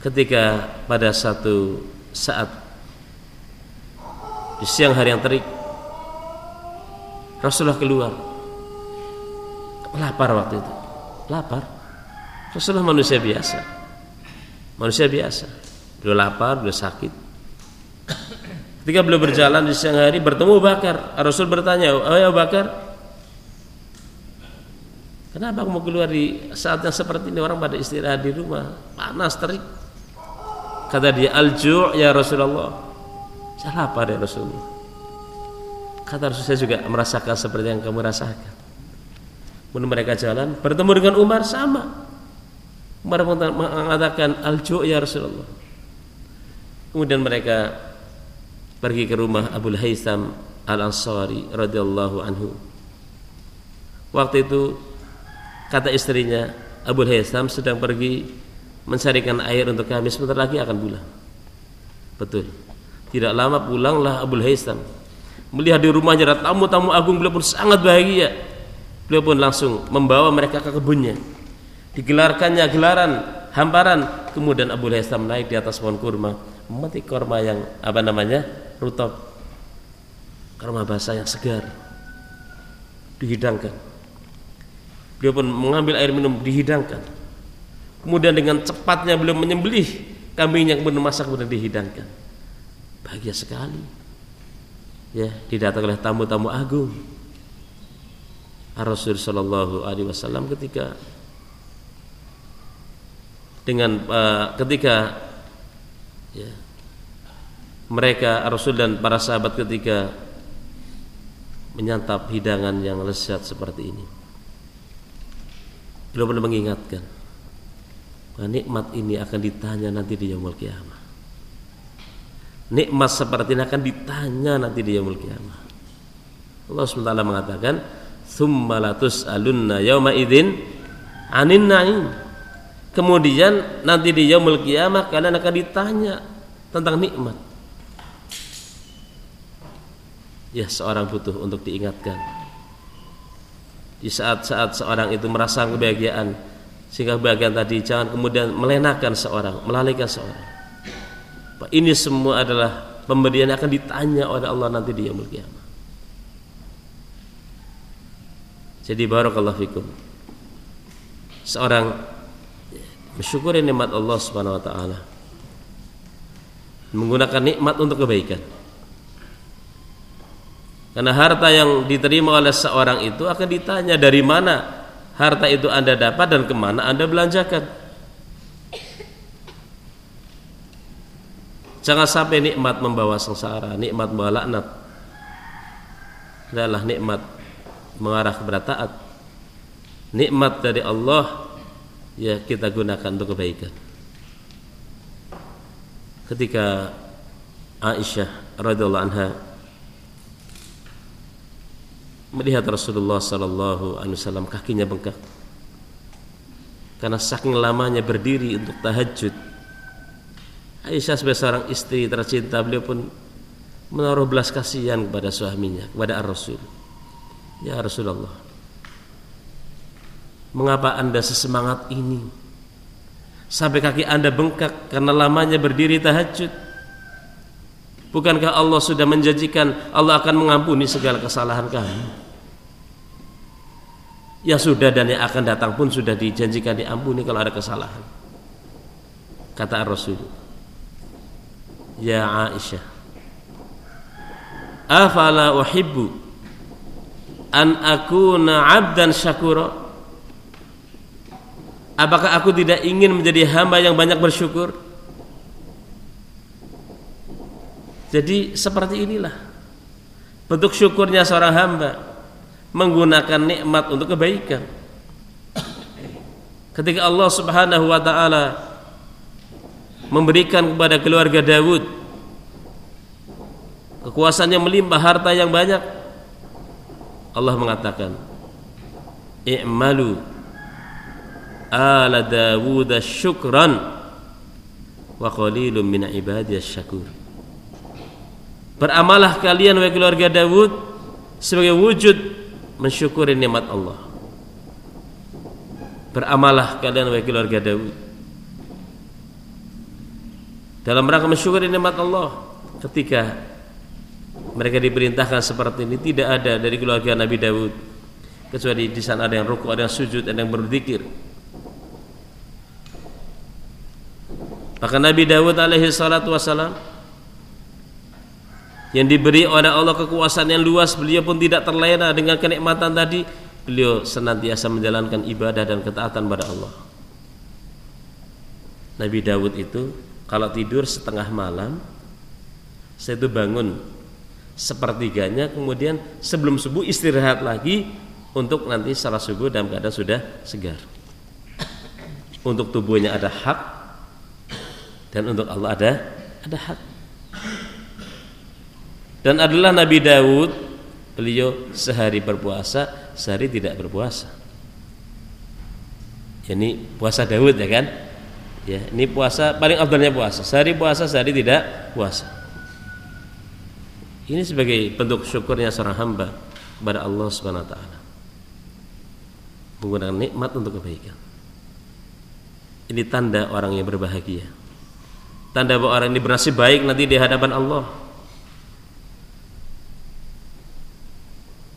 Ketika pada satu saat di siang hari yang terik Rasulullah keluar lapar waktu itu lapar Rasulullah manusia biasa. Manusia biasa. Beliau lapar, beliau sakit. Ketika beliau berjalan di siang hari bertemu Bakar. Rasul bertanya, "Oh ya Bakar, kenapa kamu keluar di saat yang seperti ini orang pada istirahat di rumah, panas terik?" Kata dia, "Al-ju' ya Rasulullah." Saya lapar ya Rasulullah. Kata Rasul saya juga merasakan seperti yang kamu rasakan. Kemudian mereka jalan, bertemu dengan Umar sama. Umar mengatakan al-ju' ya Rasulullah. Kemudian mereka pergi ke rumah Abu Haitham Al-Ansari radhiyallahu anhu. Waktu itu kata istrinya Abu Haitham sedang pergi mencarikan air untuk kami sebentar lagi akan pulang. Betul. Tidak lama pulanglah Abu Haitham. Melihat di rumahnya ada tamu-tamu agung beliau pun sangat bahagia. Beliau pun langsung membawa mereka ke kebunnya. Digelarkannya gelaran hamparan. Kemudian Abu Haitham naik di atas pohon kurma memetik kurma yang apa namanya rutab kurma basah yang segar. Dihidangkan. Beliau pun mengambil air minum dihidangkan. Kemudian dengan cepatnya beliau menyembelih kambingnya kemudian masak kemudian dihidangkan. Bahagia sekali. Ya didatang oleh tamu-tamu agung Rasul Shallallahu Alaihi Wasallam ketika dengan uh, ketika ya, mereka Rasul dan para sahabat ketika menyantap hidangan yang lezat seperti ini. Beliau pernah mengingatkan nikmat ini akan ditanya nanti di yaumul kiamah. Nikmat seperti ini akan ditanya nanti di yaumul kiamah. Allah SWT mengatakan, "Tsumma latus'alunna yauma idzin 'anin na'im." Kemudian nanti di yaumul kiamah kalian akan ditanya tentang nikmat. Ya, seorang butuh untuk diingatkan. Di saat-saat seorang itu merasa kebahagiaan, sehingga kebahagiaan tadi jangan kemudian melenakan seorang, melalaikan seorang. Ini semua adalah pemberian yang akan ditanya oleh Allah nanti di yaumul kiamah. Jadi barakallahu fikum. Seorang bersyukuri nikmat Allah Subhanahu wa taala. Menggunakan nikmat untuk kebaikan. Karena harta yang diterima oleh seorang itu akan ditanya dari mana harta itu Anda dapat dan ke mana Anda belanjakan. Jangan sampai nikmat membawa sengsara, nikmat membawa laknat. Adalah nikmat mengarah kepada taat. Nikmat dari Allah ya kita gunakan untuk kebaikan. Ketika Aisyah radhiyallahu anha melihat Rasulullah Sallallahu Alaihi Wasallam kakinya bengkak karena saking lamanya berdiri untuk tahajud. Aisyah sebagai seorang istri tercinta beliau pun menaruh belas kasihan kepada suaminya kepada Ar Rasul. Ya Rasulullah, mengapa anda sesemangat ini sampai kaki anda bengkak karena lamanya berdiri tahajud? Bukankah Allah sudah menjanjikan Allah akan mengampuni segala kesalahan kamu? Ya sudah dan yang akan datang pun sudah dijanjikan diampuni kalau ada kesalahan. Kata Rasul. Ya Aisyah. Afala uhibbu an akuna abdan syakura? Apakah aku tidak ingin menjadi hamba yang banyak bersyukur? Jadi seperti inilah bentuk syukurnya seorang hamba menggunakan nikmat untuk kebaikan. Ketika Allah Subhanahu wa taala memberikan kepada keluarga Daud kekuasaan yang melimpah, harta yang banyak, Allah mengatakan, "I'malu ala Dawud syukran wa qalilun min ibadiyas syakur." Beramalah kalian wahai keluarga Daud sebagai wujud mensyukuri nikmat Allah. Beramalah kalian wahai keluarga Daud dalam rangka mensyukuri nikmat Allah ketika mereka diperintahkan seperti ini. Tidak ada dari keluarga Nabi Daud kecuali di sana ada yang ruku, ada yang sujud, ada yang berzikir. Maka Nabi Daud alaihi salatu wasalam yang diberi oleh Allah kekuasaan yang luas beliau pun tidak terlena dengan kenikmatan tadi. Beliau senantiasa menjalankan ibadah dan ketaatan pada Allah. Nabi Dawud itu kalau tidur setengah malam saya itu bangun sepertiganya kemudian sebelum subuh istirahat lagi untuk nanti salat subuh dalam keadaan sudah segar. Untuk tubuhnya ada hak dan untuk Allah ada ada hak. Dan adalah Nabi Daud beliau sehari berpuasa sehari tidak berpuasa. Ini puasa Daud ya kan? Ya ini puasa paling afdalnya puasa. Sehari puasa sehari tidak puasa ini sebagai bentuk syukurnya seorang hamba kepada Allah Subhanahu wa taala. Menggunakan nikmat untuk kebaikan. Ini tanda orang yang berbahagia. Tanda bahwa orang ini bernasib baik nanti di hadapan Allah.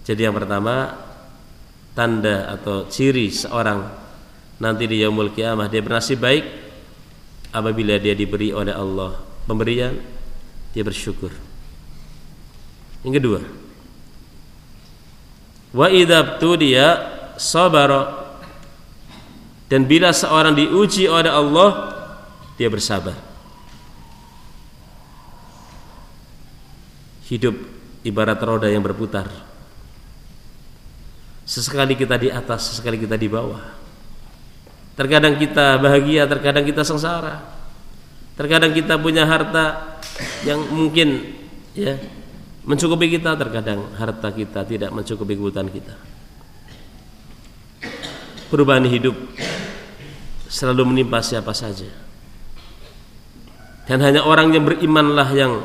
Jadi yang pertama tanda atau ciri seorang nanti di yaumul kiamah dia bernasib baik apabila dia diberi oleh Allah pemberian dia bersyukur. Yang kedua Wa idza dia sabara dan bila seorang diuji oleh Allah dia bersabar. Hidup ibarat roda yang berputar. Sesekali kita di atas, sesekali kita di bawah. Terkadang kita bahagia, terkadang kita sengsara. Terkadang kita punya harta yang mungkin ya mencukupi kita, terkadang harta kita tidak mencukupi kebutuhan kita. Perubahan hidup selalu menimpa siapa saja. Dan hanya orang yang berimanlah yang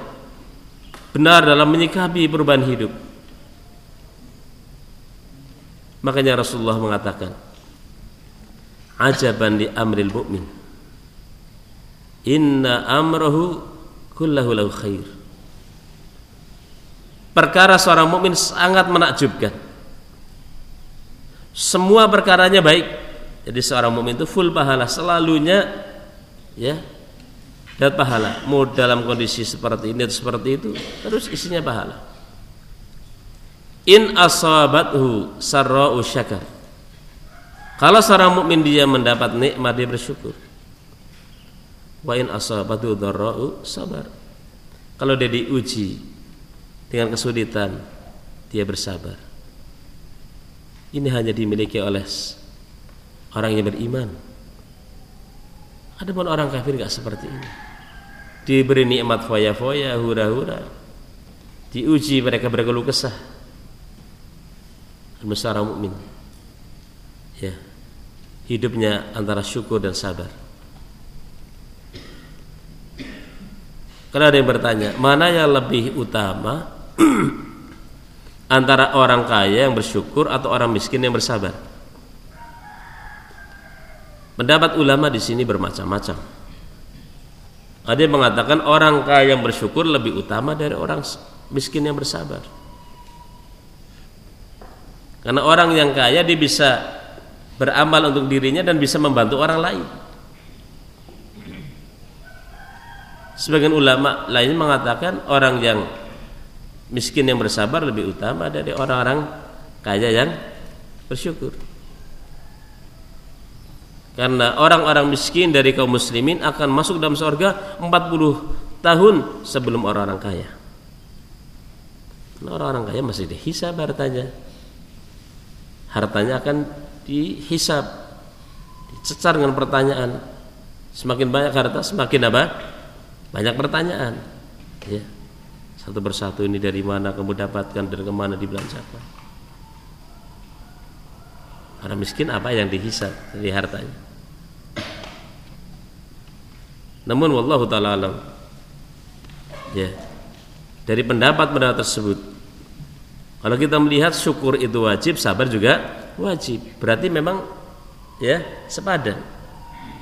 benar dalam menyikapi perubahan hidup. Makanya Rasulullah mengatakan, "Ajaban li amril mu'min. Inna amrahu kullahu lahu khair." Perkara seorang mukmin sangat menakjubkan. Semua perkaranya baik jadi seorang mukmin itu full pahala selalunya ya dapat pahala. Mau dalam kondisi seperti ini atau seperti itu terus isinya pahala. In asabathu sarra'u syakar. Kalau seorang mukmin dia mendapat nikmat dia bersyukur. Wa in asabathu dharra'u sabar. Kalau dia diuji dengan kesulitan dia bersabar. Ini hanya dimiliki oleh orang yang beriman. Adapun orang kafir gak seperti ini. Diberi nikmat foya-foya, hura-hura. Diuji mereka berkeluh kesah. Seorang mukmin. Ya. Hidupnya antara syukur dan sabar. Karena ada yang bertanya, mana yang lebih utama [CLEARS THROAT] antara orang kaya yang bersyukur atau orang miskin yang bersabar? Pendapat ulama di sini bermacam-macam. Ada yang mengatakan orang kaya yang bersyukur lebih utama dari orang miskin yang bersabar. Karena orang yang kaya dia bisa beramal untuk dirinya dan bisa membantu orang lain. Sebagian ulama lain mengatakan orang yang miskin yang bersabar lebih utama dari orang-orang kaya yang bersyukur. Karena orang-orang miskin dari kaum muslimin akan masuk dalam surga 40 tahun sebelum orang-orang kaya. Orang-orang kaya masih dihisab hartanya. Hartanya akan dihisab, dicecar dengan pertanyaan. Semakin banyak harta, semakin apa? Banyak pertanyaan. Ya. Satu persatu ini dari mana kamu dapatkan dan ke mana dibelanjakan. Orang miskin apa yang dihisab dari hartanya? Namun wallahu taala alam. Ya. Dari pendapat-pendapat tersebut kalau kita melihat syukur itu wajib, sabar juga wajib. Berarti memang ya sepadan.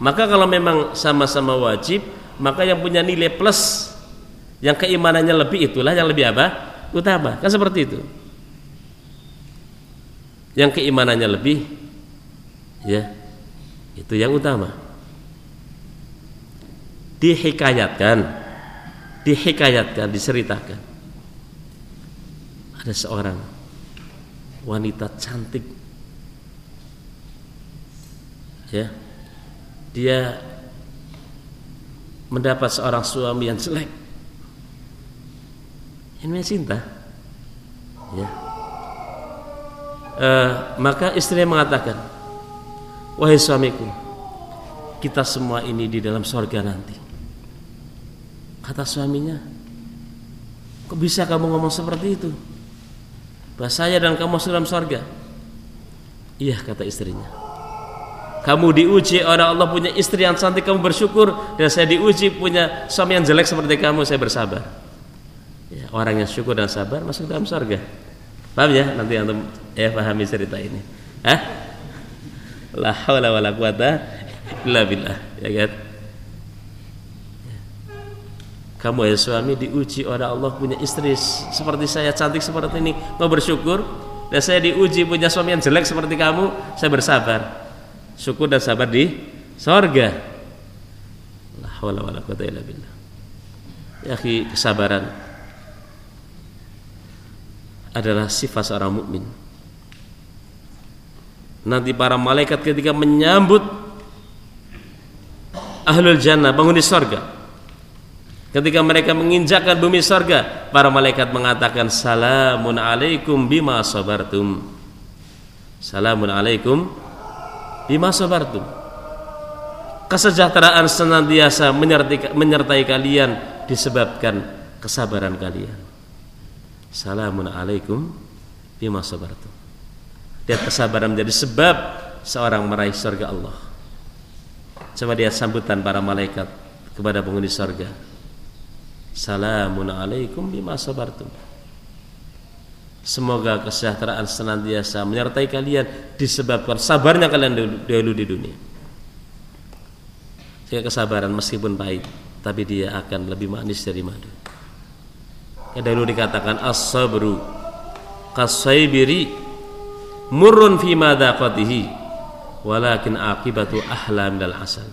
Maka kalau memang sama-sama wajib, maka yang punya nilai plus yang keimanannya lebih itulah yang lebih apa? utama. Kan seperti itu. Yang keimanannya lebih ya itu yang utama dihikayatkan dihikayatkan diceritakan ada seorang wanita cantik ya dia mendapat seorang suami yang jelek ini cinta ya e, maka istrinya mengatakan wahai suamiku kita semua ini di dalam sorga nanti Kata suaminya, kok bisa kamu ngomong seperti itu? Bahwa saya dan kamu dalam sorga. Iya kata istrinya. Kamu diuji oleh Allah punya istri yang cantik kamu bersyukur dan saya diuji punya suami yang jelek seperti kamu saya bersabar. Ya, orang yang syukur dan sabar masuk dalam sorga. Paham ya? Nanti antum ya pahami cerita ini. Hah? La haula wala quwata illa billah. Ya kan? Kamu ya suami diuji oleh Allah punya istri seperti saya cantik seperti ini, mau bersyukur. Dan saya diuji punya suami yang jelek seperti kamu, saya bersabar. Syukur dan sabar di sorga. La haula wala quwata illa billah. Ya kesabaran adalah sifat seorang mukmin. nanti para malaikat ketika menyambut ahlul jannah penghuni sorga. Ketika mereka menginjakkan bumi sorga para malaikat mengatakan salamun alaikum bima sabartum. Salamun alaikum bima sabartum. Kesejahteraan senantiasa menyertai, menyertai kalian disebabkan kesabaran kalian salamun alaikum bima sabartum dan kesabaran menjadi sebab seorang meraih surga Allah. Coba dia sambutan para malaikat kepada penghuni surga. Salamun alaikum bima sabartum. Semoga kesejahteraan senantiasa menyertai kalian disebabkan sabarnya kalian dahulu di dunia. Jika kesabaran meskipun pahit, tapi dia akan lebih manis dari madu. Ya dahulu dikatakan as-sabru kasaibiri murrun fi madaqatihi walakin akibatu ahla minal asal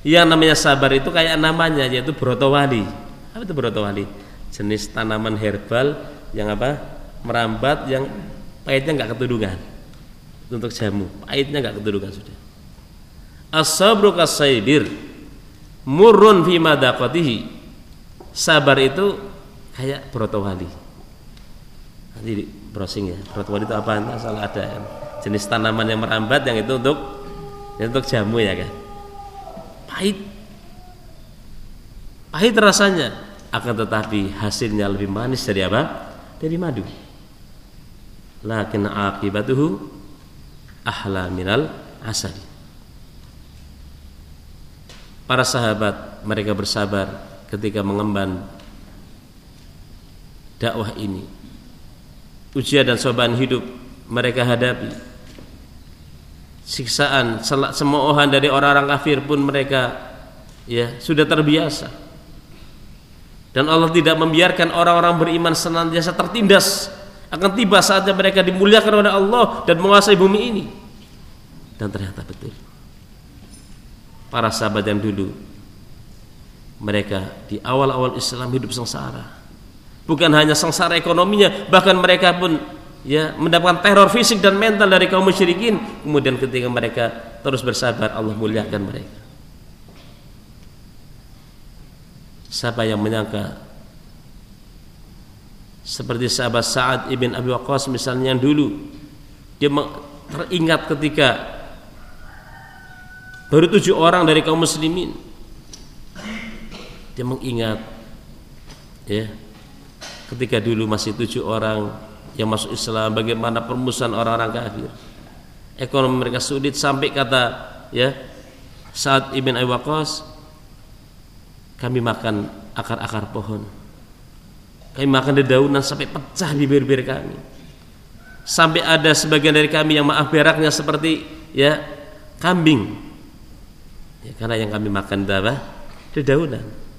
yang namanya sabar itu kayak namanya yaitu brotowali. Apa itu brotowali? Jenis tanaman herbal yang apa? Merambat yang pahitnya nggak ketudungan. Untuk jamu pahitnya nggak ketudungan sudah. As-sabru kasaibir murrun fi madaqatihi. Sabar itu kayak brotowali. Nanti browsing ya. Brotowali itu apa? Asal ada jenis tanaman yang merambat yang itu untuk yang untuk jamu ya kan pahit. Pahit rasanya. Akan tetapi hasilnya lebih manis dari apa? Dari madu. Lakin akibatuhu ahla minal asali para sahabat mereka bersabar ketika mengemban dakwah ini. Ujian dan cobaan hidup mereka hadapi. Siksaan semoohan dari orang-orang kafir pun mereka ya sudah terbiasa. Dan Allah tidak membiarkan orang-orang beriman senantiasa tertindas akan tiba saatnya mereka dimuliakan oleh Allah dan menguasai bumi ini. Dan ternyata betul. Para sahabat yang dulu mereka di awal-awal Islam hidup sengsara bukan hanya sengsara ekonominya bahkan mereka pun ya mendapatkan teror fisik dan mental dari kaum musyrikin. Kemudian ketika mereka terus bersabar Allah muliakan mereka. Siapa yang menyangka? Seperti sahabat Sa'ad ibn Abi Waqqas misalnya yang dulu dia teringat ketika baru tujuh orang dari kaum muslimin. Dia mengingat ya ketika dulu masih tujuh orang yang masuk Islam bagaimana permusuhan orang-orang kafir? Ekonomi mereka sulit sampai kata ya saat Ibn Abi kami makan akar-akar pohon. Kami makan dedaunan sampai pecah bibir-bibir kami. Sampai ada sebagian dari kami yang maaf beraknya seperti ya kambing. Ya, karena yang kami makan apa? Dedaunan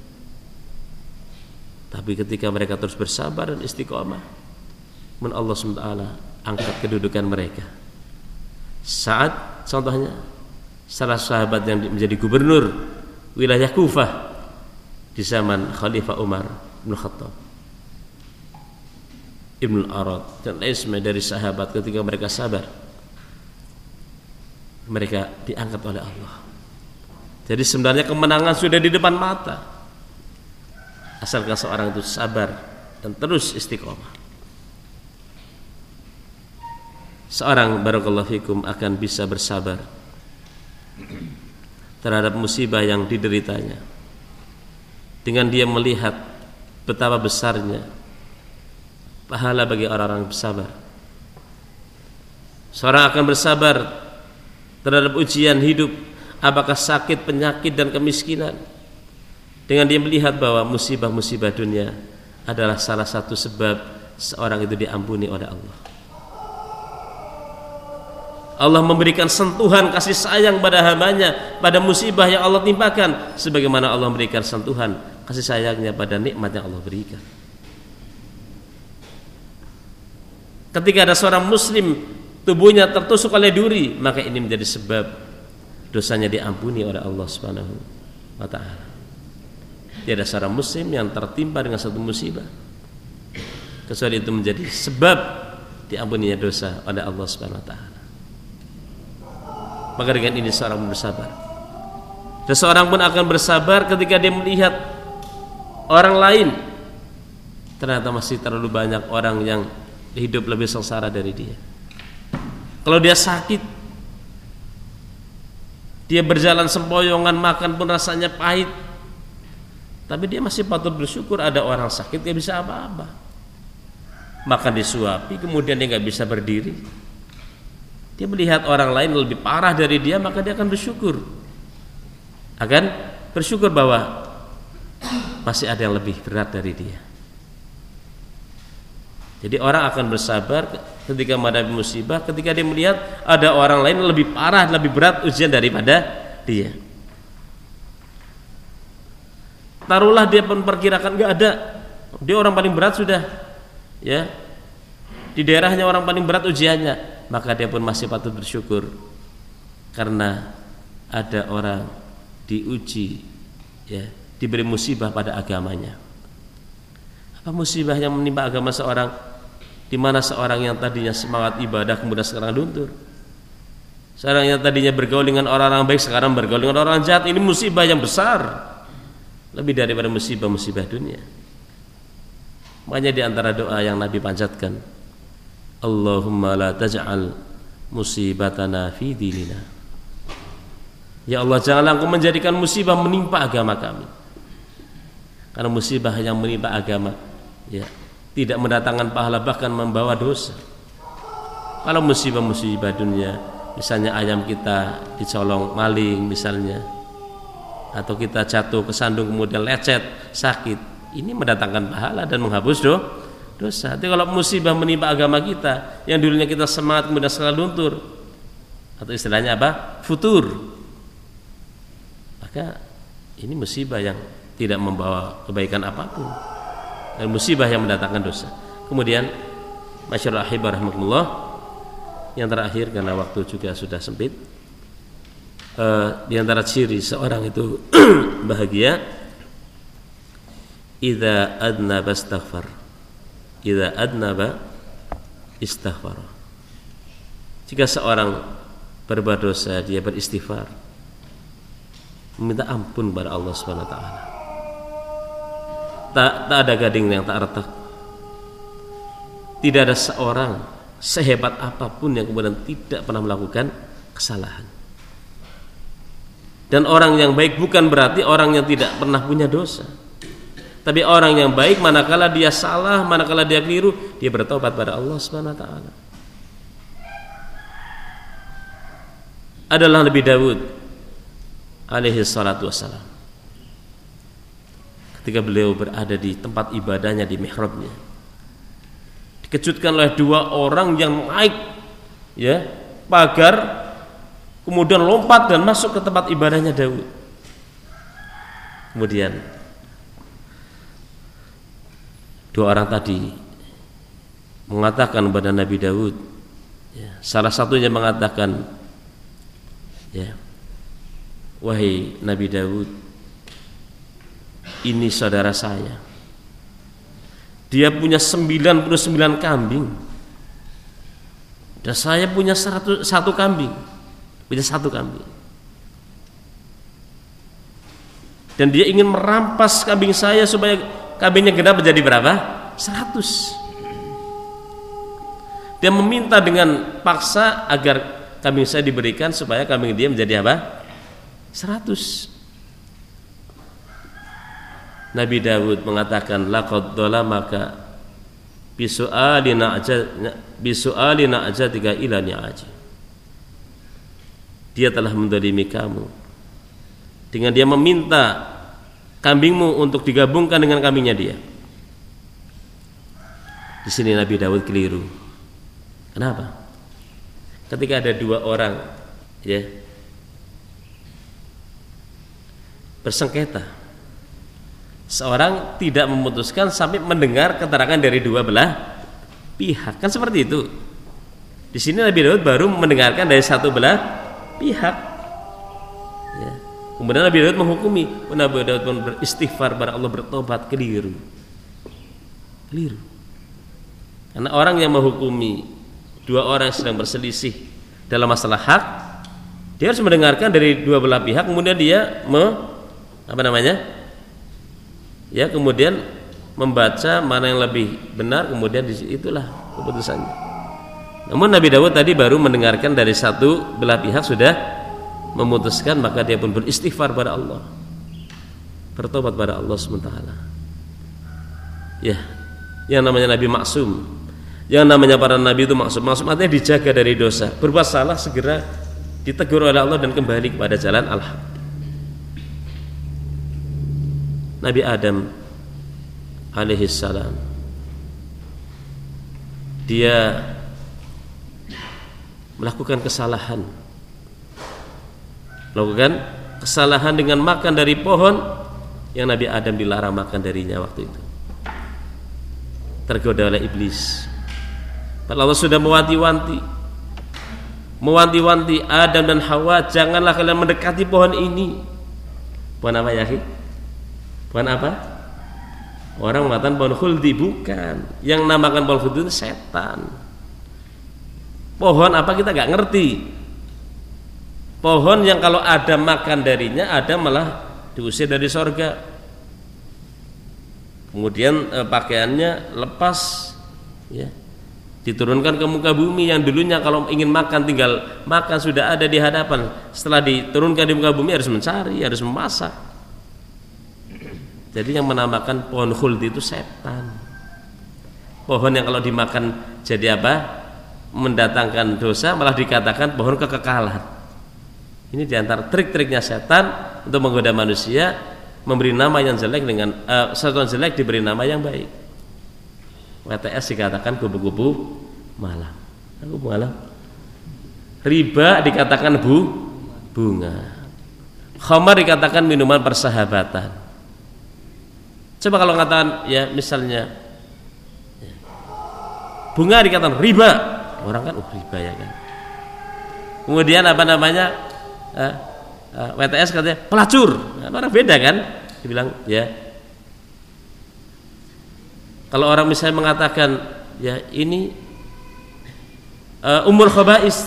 tapi ketika mereka terus bersabar dan istiqomah, men Allah SWT angkat kedudukan mereka. Saat contohnya salah sahabat yang menjadi gubernur wilayah Kufah di zaman Khalifah Umar bin Khattab Ibn Arad dan lain dari sahabat ketika mereka sabar mereka diangkat oleh Allah jadi sebenarnya kemenangan sudah di depan mata asalkan seorang itu sabar dan terus istiqomah. Seorang barakallahu fikum akan bisa bersabar terhadap musibah yang dideritanya. Dengan dia melihat betapa besarnya pahala bagi orang-orang bersabar. Seorang akan bersabar terhadap ujian hidup apakah sakit, penyakit dan kemiskinan dengan dia melihat bahwa musibah-musibah dunia adalah salah satu sebab seorang itu diampuni oleh Allah. Allah memberikan sentuhan kasih sayang pada hambanya pada musibah yang Allah timpakan sebagaimana Allah memberikan sentuhan kasih sayangnya pada nikmat yang Allah berikan. Ketika ada seorang muslim tubuhnya tertusuk oleh duri, maka ini menjadi sebab dosanya diampuni oleh Allah Subhanahu wa taala. Tiada seorang muslim yang tertimpa dengan satu musibah. Kecuali itu menjadi sebab diampuninya dosa oleh Allah Subhanahu wa taala. maka dengan ini seorang pun bersabar. Dan seorang pun akan bersabar ketika dia melihat orang lain. Ternyata masih terlalu banyak orang yang hidup lebih sengsara dari dia. Kalau dia sakit dia berjalan sempoyongan makan pun rasanya pahit tapi dia masih patut bersyukur ada orang sakit gak bisa apa-apa. Makan disuapi, kemudian dia nggak bisa berdiri. Dia melihat orang lain lebih parah dari dia, maka dia akan bersyukur. Akan bersyukur bahwa masih ada yang lebih berat dari dia. Jadi orang akan bersabar ketika menghadapi musibah, ketika dia melihat ada orang lain lebih parah, lebih berat ujian daripada dia taruhlah dia memperkirakan nggak ada. Dia orang paling berat sudah ya. Di daerahnya orang paling berat ujiannya. Maka dia pun masih patut bersyukur. Karena ada orang diuji ya diberi musibah pada agamanya. Apa musibah yang menimpa agama seorang? Di mana seorang yang tadinya semangat ibadah kemudian sekarang luntur? Seorang yang tadinya bergaul dengan orang-orang baik sekarang bergaul dengan orang jahat. Ini musibah yang besar lebih daripada musibah-musibah dunia. Makanya di antara doa yang Nabi panjatkan, Allahumma la taj'al musibatana fi dinina. Ya Allah janganlah engkau menjadikan musibah menimpa agama kami. Karena musibah yang menimpa agama ya tidak mendatangkan pahala bahkan membawa dosa. Kalau musibah-musibah dunia, misalnya ayam kita dicolong maling misalnya, atau kita jatuh ke sandung kemudian lecet sakit. Ini mendatangkan pahala dan menghapus do, dosa. Tapi kalau musibah menimpa agama kita yang dulunya kita semangat kemudian setelah luntur. Atau istilahnya apa? Futur. Maka ini musibah yang tidak membawa kebaikan apa pun. Dan musibah yang mendatangkan dosa. Kemudian masyarakat ahibah rahmatullah yang terakhir karena waktu juga sudah sempit uh, di antara ciri seorang itu [CLEARS THROAT] bahagia idza adnaba istaghfar idza adnaba istaghfar. Jika seorang berbuat dosa dia beristighfar meminta ampun kepada Allah Subhanahu wa taala. Tak, tak ada gading yang tak retak. Tidak ada seorang sehebat apa pun yang kemudian tidak pernah melakukan kesalahan dan orang yang baik bukan berarti orang yang tidak pernah punya dosa. Tapi orang yang baik manakala dia salah, manakala dia keliru, dia bertobat pada Allah Subhanahu wa taala. Adalah Nabi Dawud alaihi salatu wassalam. Ketika beliau berada di tempat ibadahnya di mihrabnya. Dikejutkan oleh dua orang yang naik ya pagar kemudian lompat dan masuk ke tempat ibadahnya Daud. Kemudian dua orang tadi mengatakan kepada Nabi Daud, ya, salah satunya mengatakan, ya, wahai Nabi Daud, ini saudara saya. Dia punya 99 kambing. Dan saya punya satu, satu kambing punya satu kambing dan dia ingin merampas kambing saya supaya kambingnya genap menjadi berapa? 100 dia meminta dengan paksa agar kambing saya diberikan supaya kambing dia menjadi apa? 100 Nabi Dawud mengatakan laqad maka bisu'alina aja bisu'alina tiga ilani aja dia telah mendolimi kamu. Dengan dia meminta kambingmu untuk digabungkan dengan kambingnya dia. Di sini Nabi Dawud keliru. Kenapa? Ketika ada dua orang ya bersengketa. Seorang tidak memutuskan sampai mendengar keterangan dari dua belah pihak. Kan seperti itu. Di sini Nabi Daud baru mendengarkan dari satu belah pihak ya. kemudian Nabi Daud menghukumi Nabi Daud pun beristighfar pada Allah bertobat keliru keliru karena orang yang menghukumi dua orang yang sedang berselisih dalam masalah hak Dia harus mendengarkan dari dua belah pihak kemudian dia me, apa namanya? Ya, kemudian membaca mana yang lebih benar kemudian itulah keputusannya. Namun Nabi Dawud tadi baru mendengarkan dari satu belah pihak sudah memutuskan maka dia pun beristighfar pada Allah. Bertobat pada Allah SWT. Ya, yang namanya Nabi maksum. Yang namanya para nabi itu maksum. Maksum artinya dijaga dari dosa. Berbuat salah segera ditegur oleh Allah dan kembali kepada jalan Allah. Nabi Adam alaihi salam dia melakukan kesalahan. Melakukan kesalahan dengan makan dari pohon yang Nabi Adam dilarang makan darinya waktu itu. Tergoda oleh iblis. Padahal Allah sudah mewanti-wanti. Mewanti-wanti Adam dan Hawa janganlah kalian mendekati pohon ini. Pohon apa ya pohon apa? Orang mengatakan pohon khuldi bukan. Yang namakan pohon khuldi itu setan pohon apa kita nggak ngerti. Pohon yang kalau ada makan darinya ada malah diusir dari sorga. Kemudian eh, pakaiannya lepas ya. Diturunkan ke muka bumi yang dulunya kalau ingin makan tinggal makan sudah ada di hadapan. Setelah diturunkan di muka bumi harus mencari harus memasak. Jadi yang menamakan pohon khuldi itu setan. Pohon yang kalau dimakan jadi apa mendatangkan dosa malah dikatakan pohon kekekalan ini di antara trik-triknya setan untuk menggoda manusia memberi nama yang jelek dengan uh, sesuatu yang jelek diberi nama yang baik WTS dikatakan kubu-kubu malam. Kubu malam. Riba dikatakan bu bunga. Khamar dikatakan minuman persahabatan. Coba kalau katakan ya misalnya ya, bunga dikatakan riba, orang kan oh riba kan. Kemudian apa namanya uh, eh, uh, eh, WTS katanya pelacur, nah, orang beda kan? Dibilang ya kalau orang misalnya mengatakan ya ini uh, umur khabais,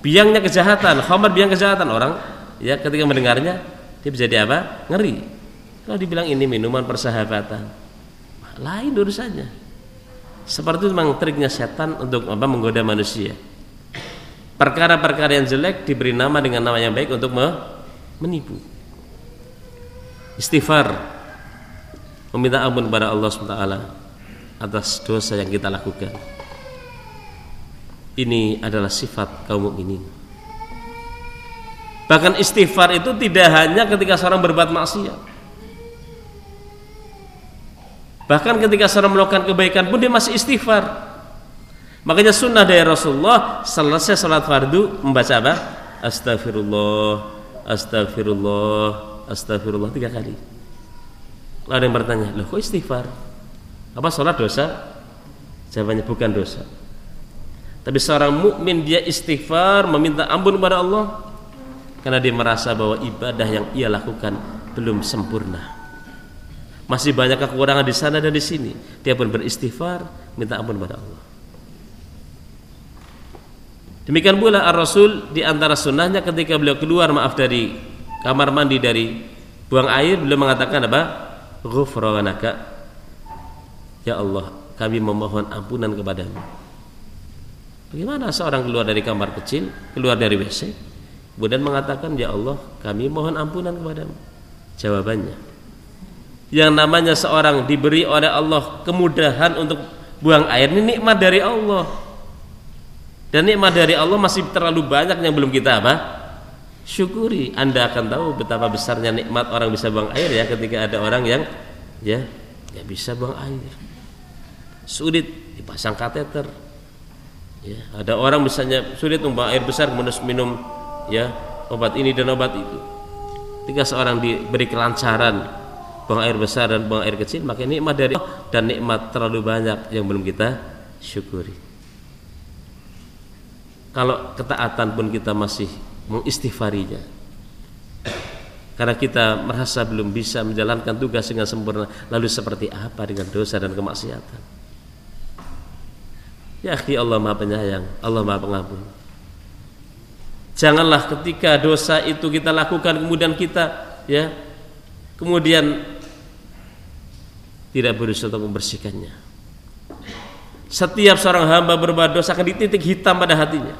biangnya kejahatan, khamar biang kejahatan orang ya ketika mendengarnya dia bisa jadi apa? Ngeri. Kalau dibilang ini minuman persahabatan, lain urusannya. Seperti memang triknya setan untuk apa menggoda manusia. Perkara-perkara yang jelek diberi nama dengan nama yang baik untuk menipu. Istighfar meminta ampun kepada Allah SWT atas dosa yang kita lakukan. Ini adalah sifat kaum mukminin. Bahkan istighfar itu tidak hanya ketika seorang berbuat maksiat. Bahkan ketika seorang melakukan kebaikan pun dia masih istighfar. Makanya sunnah dari Rasulullah selesai salat fardu membaca apa? Astagfirullah, astagfirullah, astagfirullah tiga kali. Lalu ada yang bertanya, loh kok istighfar? Apa sholat dosa? Jawabannya bukan dosa. Tapi seorang mukmin dia istighfar meminta ampun kepada Allah karena dia merasa bahwa ibadah yang ia lakukan belum sempurna. Masih banyak kekurangan di sana dan di sini. Dia pun beristighfar minta ampun kepada Allah. Demikian pula Ar-Rasul di antara sunnahnya ketika beliau keluar maaf dari kamar mandi dari buang air beliau mengatakan apa? Ghufranaka Ya Allah kami memohon ampunan kepadamu Bagaimana seorang keluar dari kamar kecil Keluar dari WC Kemudian mengatakan Ya Allah kami mohon ampunan kepadamu Jawabannya Yang namanya seorang diberi oleh Allah Kemudahan untuk buang air Ini nikmat dari Allah. Dan nikmat dari Allah masih terlalu banyak Yang belum kita apa? Syukuri. Anda akan tahu betapa besarnya nikmat orang bisa buang air ya Ketika ada orang yang Ya Ya bisa buang air. Sulit dipasang kateter. Ya ada orang misalnya sulit membawa air besar kemudian minum ya obat ini dan obat itu. Ketika seorang diberi kelancaran buang air besar dan buang air kecil maka nikmat dari Allah. Dan nikmat terlalu banyak yang belum kita syukuri. Kalau ketaatan pun kita masih mengistighfarinya karena kita merasa belum bisa menjalankan tugas dengan sempurna lalu seperti apa dengan dosa dan kemaksiatan? Ya akhi Allah maha penyayang Allah maha pengampun. Janganlah ketika dosa itu kita lakukan kemudian kita ya kemudian tidak berusaha untuk membersihkannya. Setiap seorang hamba berbuat dosa akan dititik hitam pada hatinya.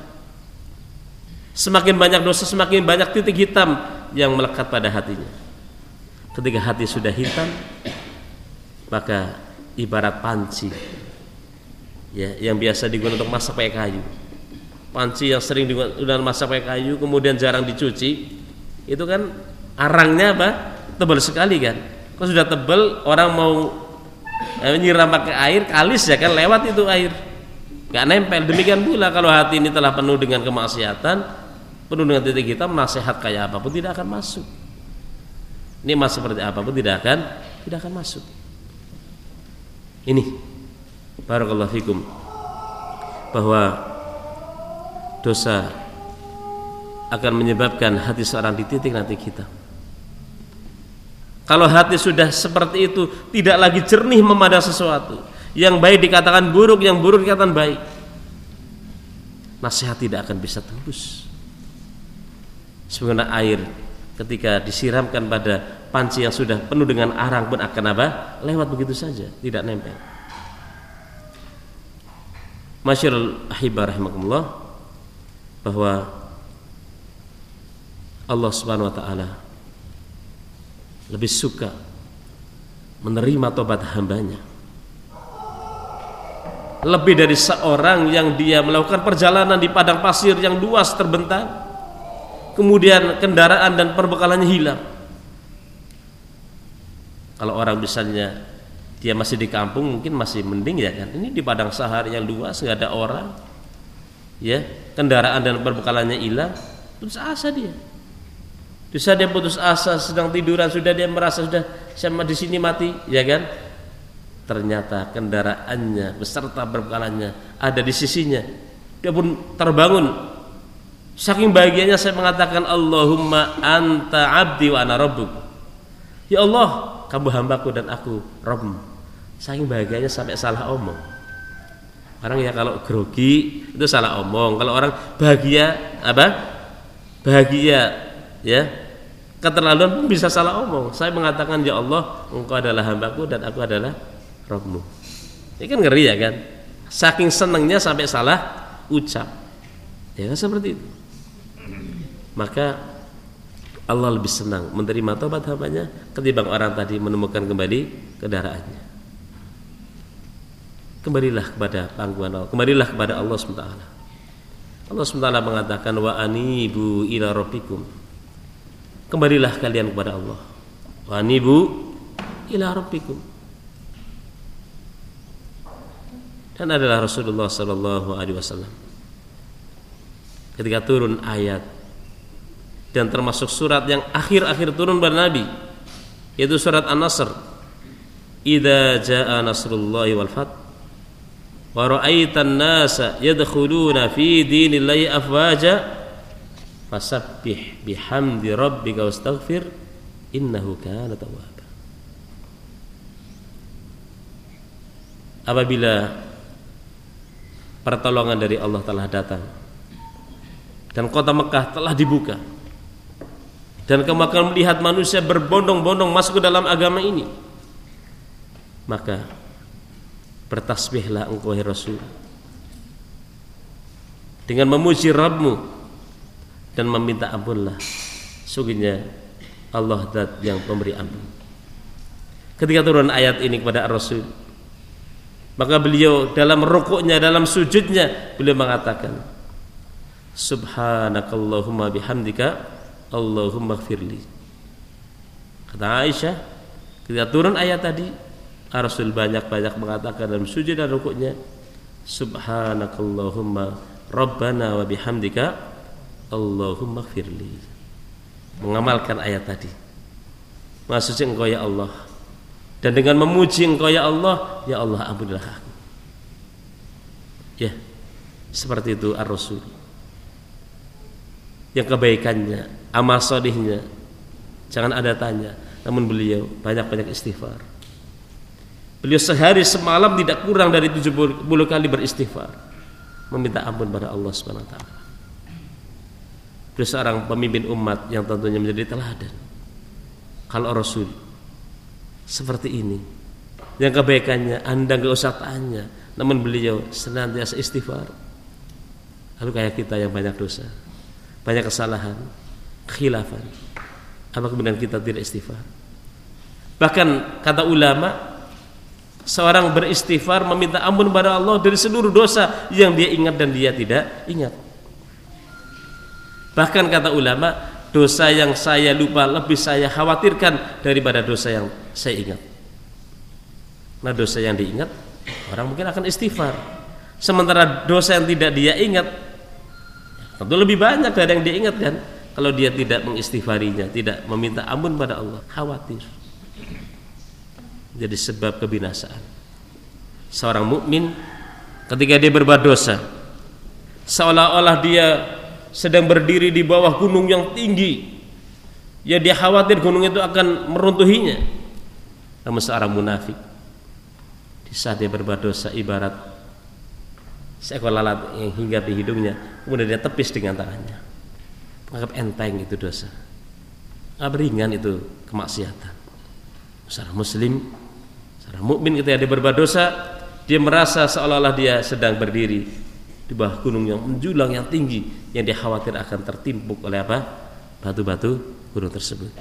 Semakin banyak dosa, semakin banyak titik hitam yang melekat pada hatinya. Ketika hati sudah hitam, maka ibarat panci ya yang biasa digunakan untuk masak pakai kayu panci yang sering digunakan masak pakai kayu kemudian jarang dicuci itu kan arangnya apa tebal sekali kan kalau sudah tebal orang mau eh, nyiram pakai air kalis ya kan lewat itu air. Nggak nempel. Demikian pula kalau hati ini telah penuh dengan kemaksiatan penuh dengan titik hitam nasihat kayak apa pun tidak akan masuk. Ini mas seperti apa pun tidak akan tidak akan masuk. Ini. Barakallahu fikum. Bahwa dosa akan menyebabkan hati seorang di titik nanti kita. Kalau hati sudah seperti itu, tidak lagi jernih memandang sesuatu. Yang baik dikatakan buruk, yang buruk dikatakan baik. Nasihat tidak akan bisa tembus. Sebagaimana air ketika disiramkan pada panci yang sudah penuh dengan arang pun akan apa? Lewat begitu saja, tidak nempel. Masyarul ahibah rahimakumullah bahwa Allah Subhanahu wa taala lebih suka menerima tobat hambanya. Lebih dari seorang yang dia melakukan perjalanan di padang pasir yang luas terbentang kemudian kendaraan dan perbekalannya hilang. Kalau orang misalnya dia masih di kampung mungkin masih mending ya kan? Ini di padang sahar yang luas nggak ada orang ya. Kendaraan dan perbekalannya hilang putus asa dia bisa dia putus asa sedang tiduran sudah dia merasa sudah sama di sini mati ya kan ternyata kendaraannya beserta perbekalannya ada di sisinya dia pun terbangun Saking bahagianya saya mengatakan Allahumma anta abdi wa ana rabbuk. Ya Allah, kamu hambaku dan aku Rabb. Saking bahagianya sampai salah omong. Orang ya kalau grogi itu salah omong. Kalau orang bahagia apa? Bahagia ya. Keterlaluan pun bisa salah omong. Saya mengatakan ya Allah, engkau adalah hambaku dan aku adalah Rabbmu. Ini kan ngeri ya kan? Saking senangnya sampai salah ucap. Ya kan seperti itu maka Allah lebih senang menerima tobat hambanya ketimbang orang tadi menemukan kembali kendaraannya. Kembalilah kepada pangkuan Allah, kembalilah kepada Allah SWT. Allah SWT mengatakan wa anibu ila rabbikum. Kembalilah kalian kepada Allah. Wa anibu ila rabbikum. Dan adalah Rasulullah sallallahu alaihi wasallam. Ketika turun ayat dan termasuk surat yang akhir-akhir turun pada Nabi yaitu surat An-Nasr idza jaa nasrullahi wal fath wa ra'aitan nasa yadkhuluna fi dinillahi afwaja fasabbih bihamdi rabbika wastaghfir innahu kana tawwaba. Apabila pertolongan dari Allah telah datang dan kota Mekah telah dibuka dan kamu akan melihat manusia berbondong-bondong masuk ke dalam agama ini maka bertasbihlah engkau hai Rasul dengan memuji Rabbmu dan meminta ampunlah. Sungguhnya Allah dat yang pemberi ampun. Ketika turun ayat ini kepada Rasul maka beliau dalam rukuknya dalam sujudnya beliau mengatakan subhanakallahumma bihamdika Allahumma gfirli kata Aisyah ketika turun ayat tadi Rasul banyak-banyak mengatakan dalam sujud dan rukuknya Subhanakallahumma Rabbana wa bihamdika Allahumma gfirli mengamalkan ayat tadi maksudnya engkau ya Allah dan dengan memuji engkau ya Allah ya Allah ampunilah aku ya seperti itu ar-rasul yang kebaikannya, amal solihnya, jangan ada tanya. Namun beliau banyak-banyak istighfar. Beliau sehari semalam tidak kurang dari 70 kali beristighfar. Meminta ampun pada Allah Subhanahu wa. Beliau seorang pemimpin umat yang tentunya menjadi teladan. Kalau Rasul seperti ini. Yang kebaikannya anda nggak usah tanya. Namun beliau senantiasa istighfar. Lalu kayak kita yang banyak dosa banyak kesalahan khilafan. Apa kemudian kita tidak istighfar? Bahkan kata ulama seorang beristighfar meminta ampun pada Allah dari seluruh dosa yang dia ingat dan dia tidak ingat bahkan kata ulama dosa yang saya lupa lebih saya khawatirkan daripada dosa yang saya ingat nah dosa yang diingat orang mungkin akan istighfar sementara dosa yang tidak dia ingat tentu lebih banyak dari yang dia ingat kan kalau dia tidak mengistighfarinya, tidak meminta ampun pada Allah, khawatir. Jadi sebab kebinasaan. Seorang mukmin ketika dia berbuat dosa, seolah-olah dia sedang berdiri di bawah gunung yang tinggi. Ya dia khawatir gunung itu akan meruntuhinya. Namun seorang munafik di saat dia berbuat dosa ibarat seekor lalat yang hingga di hidungnya, kemudian dia tepis dengan tangannya anggap enteng itu dosa anggap ringan itu kemaksiatan seorang muslim seorang mukmin ketika dia berbuat dosa dia merasa seolah-olah dia sedang berdiri di bawah gunung yang menjulang yang tinggi yang dia khawatir akan tertimpuk oleh apa? Batu-batu gunung tersebut.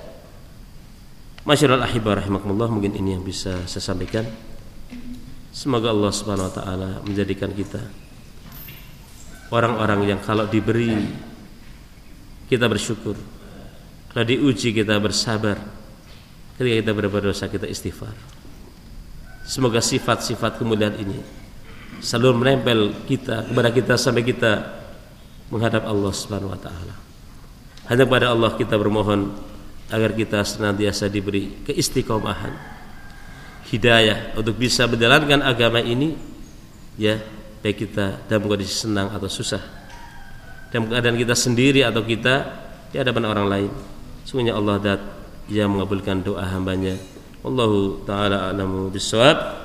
Masyaallah ahibah rahimakumullah mungkin ini yang bisa saya sampaikan. Semoga Allah Subhanahu wa taala menjadikan kita orang-orang yang kalau diberi kita bersyukur. Kalau diuji kita bersabar. Ketika kita berbuat dosa kita istighfar. Semoga sifat-sifat kemuliaan ini selalu menempel kita kepada kita sampai kita menghadap Allah Subhanahu wa taala hanya kepada Allah kita bermohon agar kita senantiasa diberi keistiqomahan hidayah untuk bisa menjalankan agama ini ya baik kita dalam kondisi senang atau susah dalam keadaan kita sendiri atau kita di hadapan orang lain. Sungguhnya Allah dat yang mengabulkan doa hambanya. Allahu taala a'lamu bissawab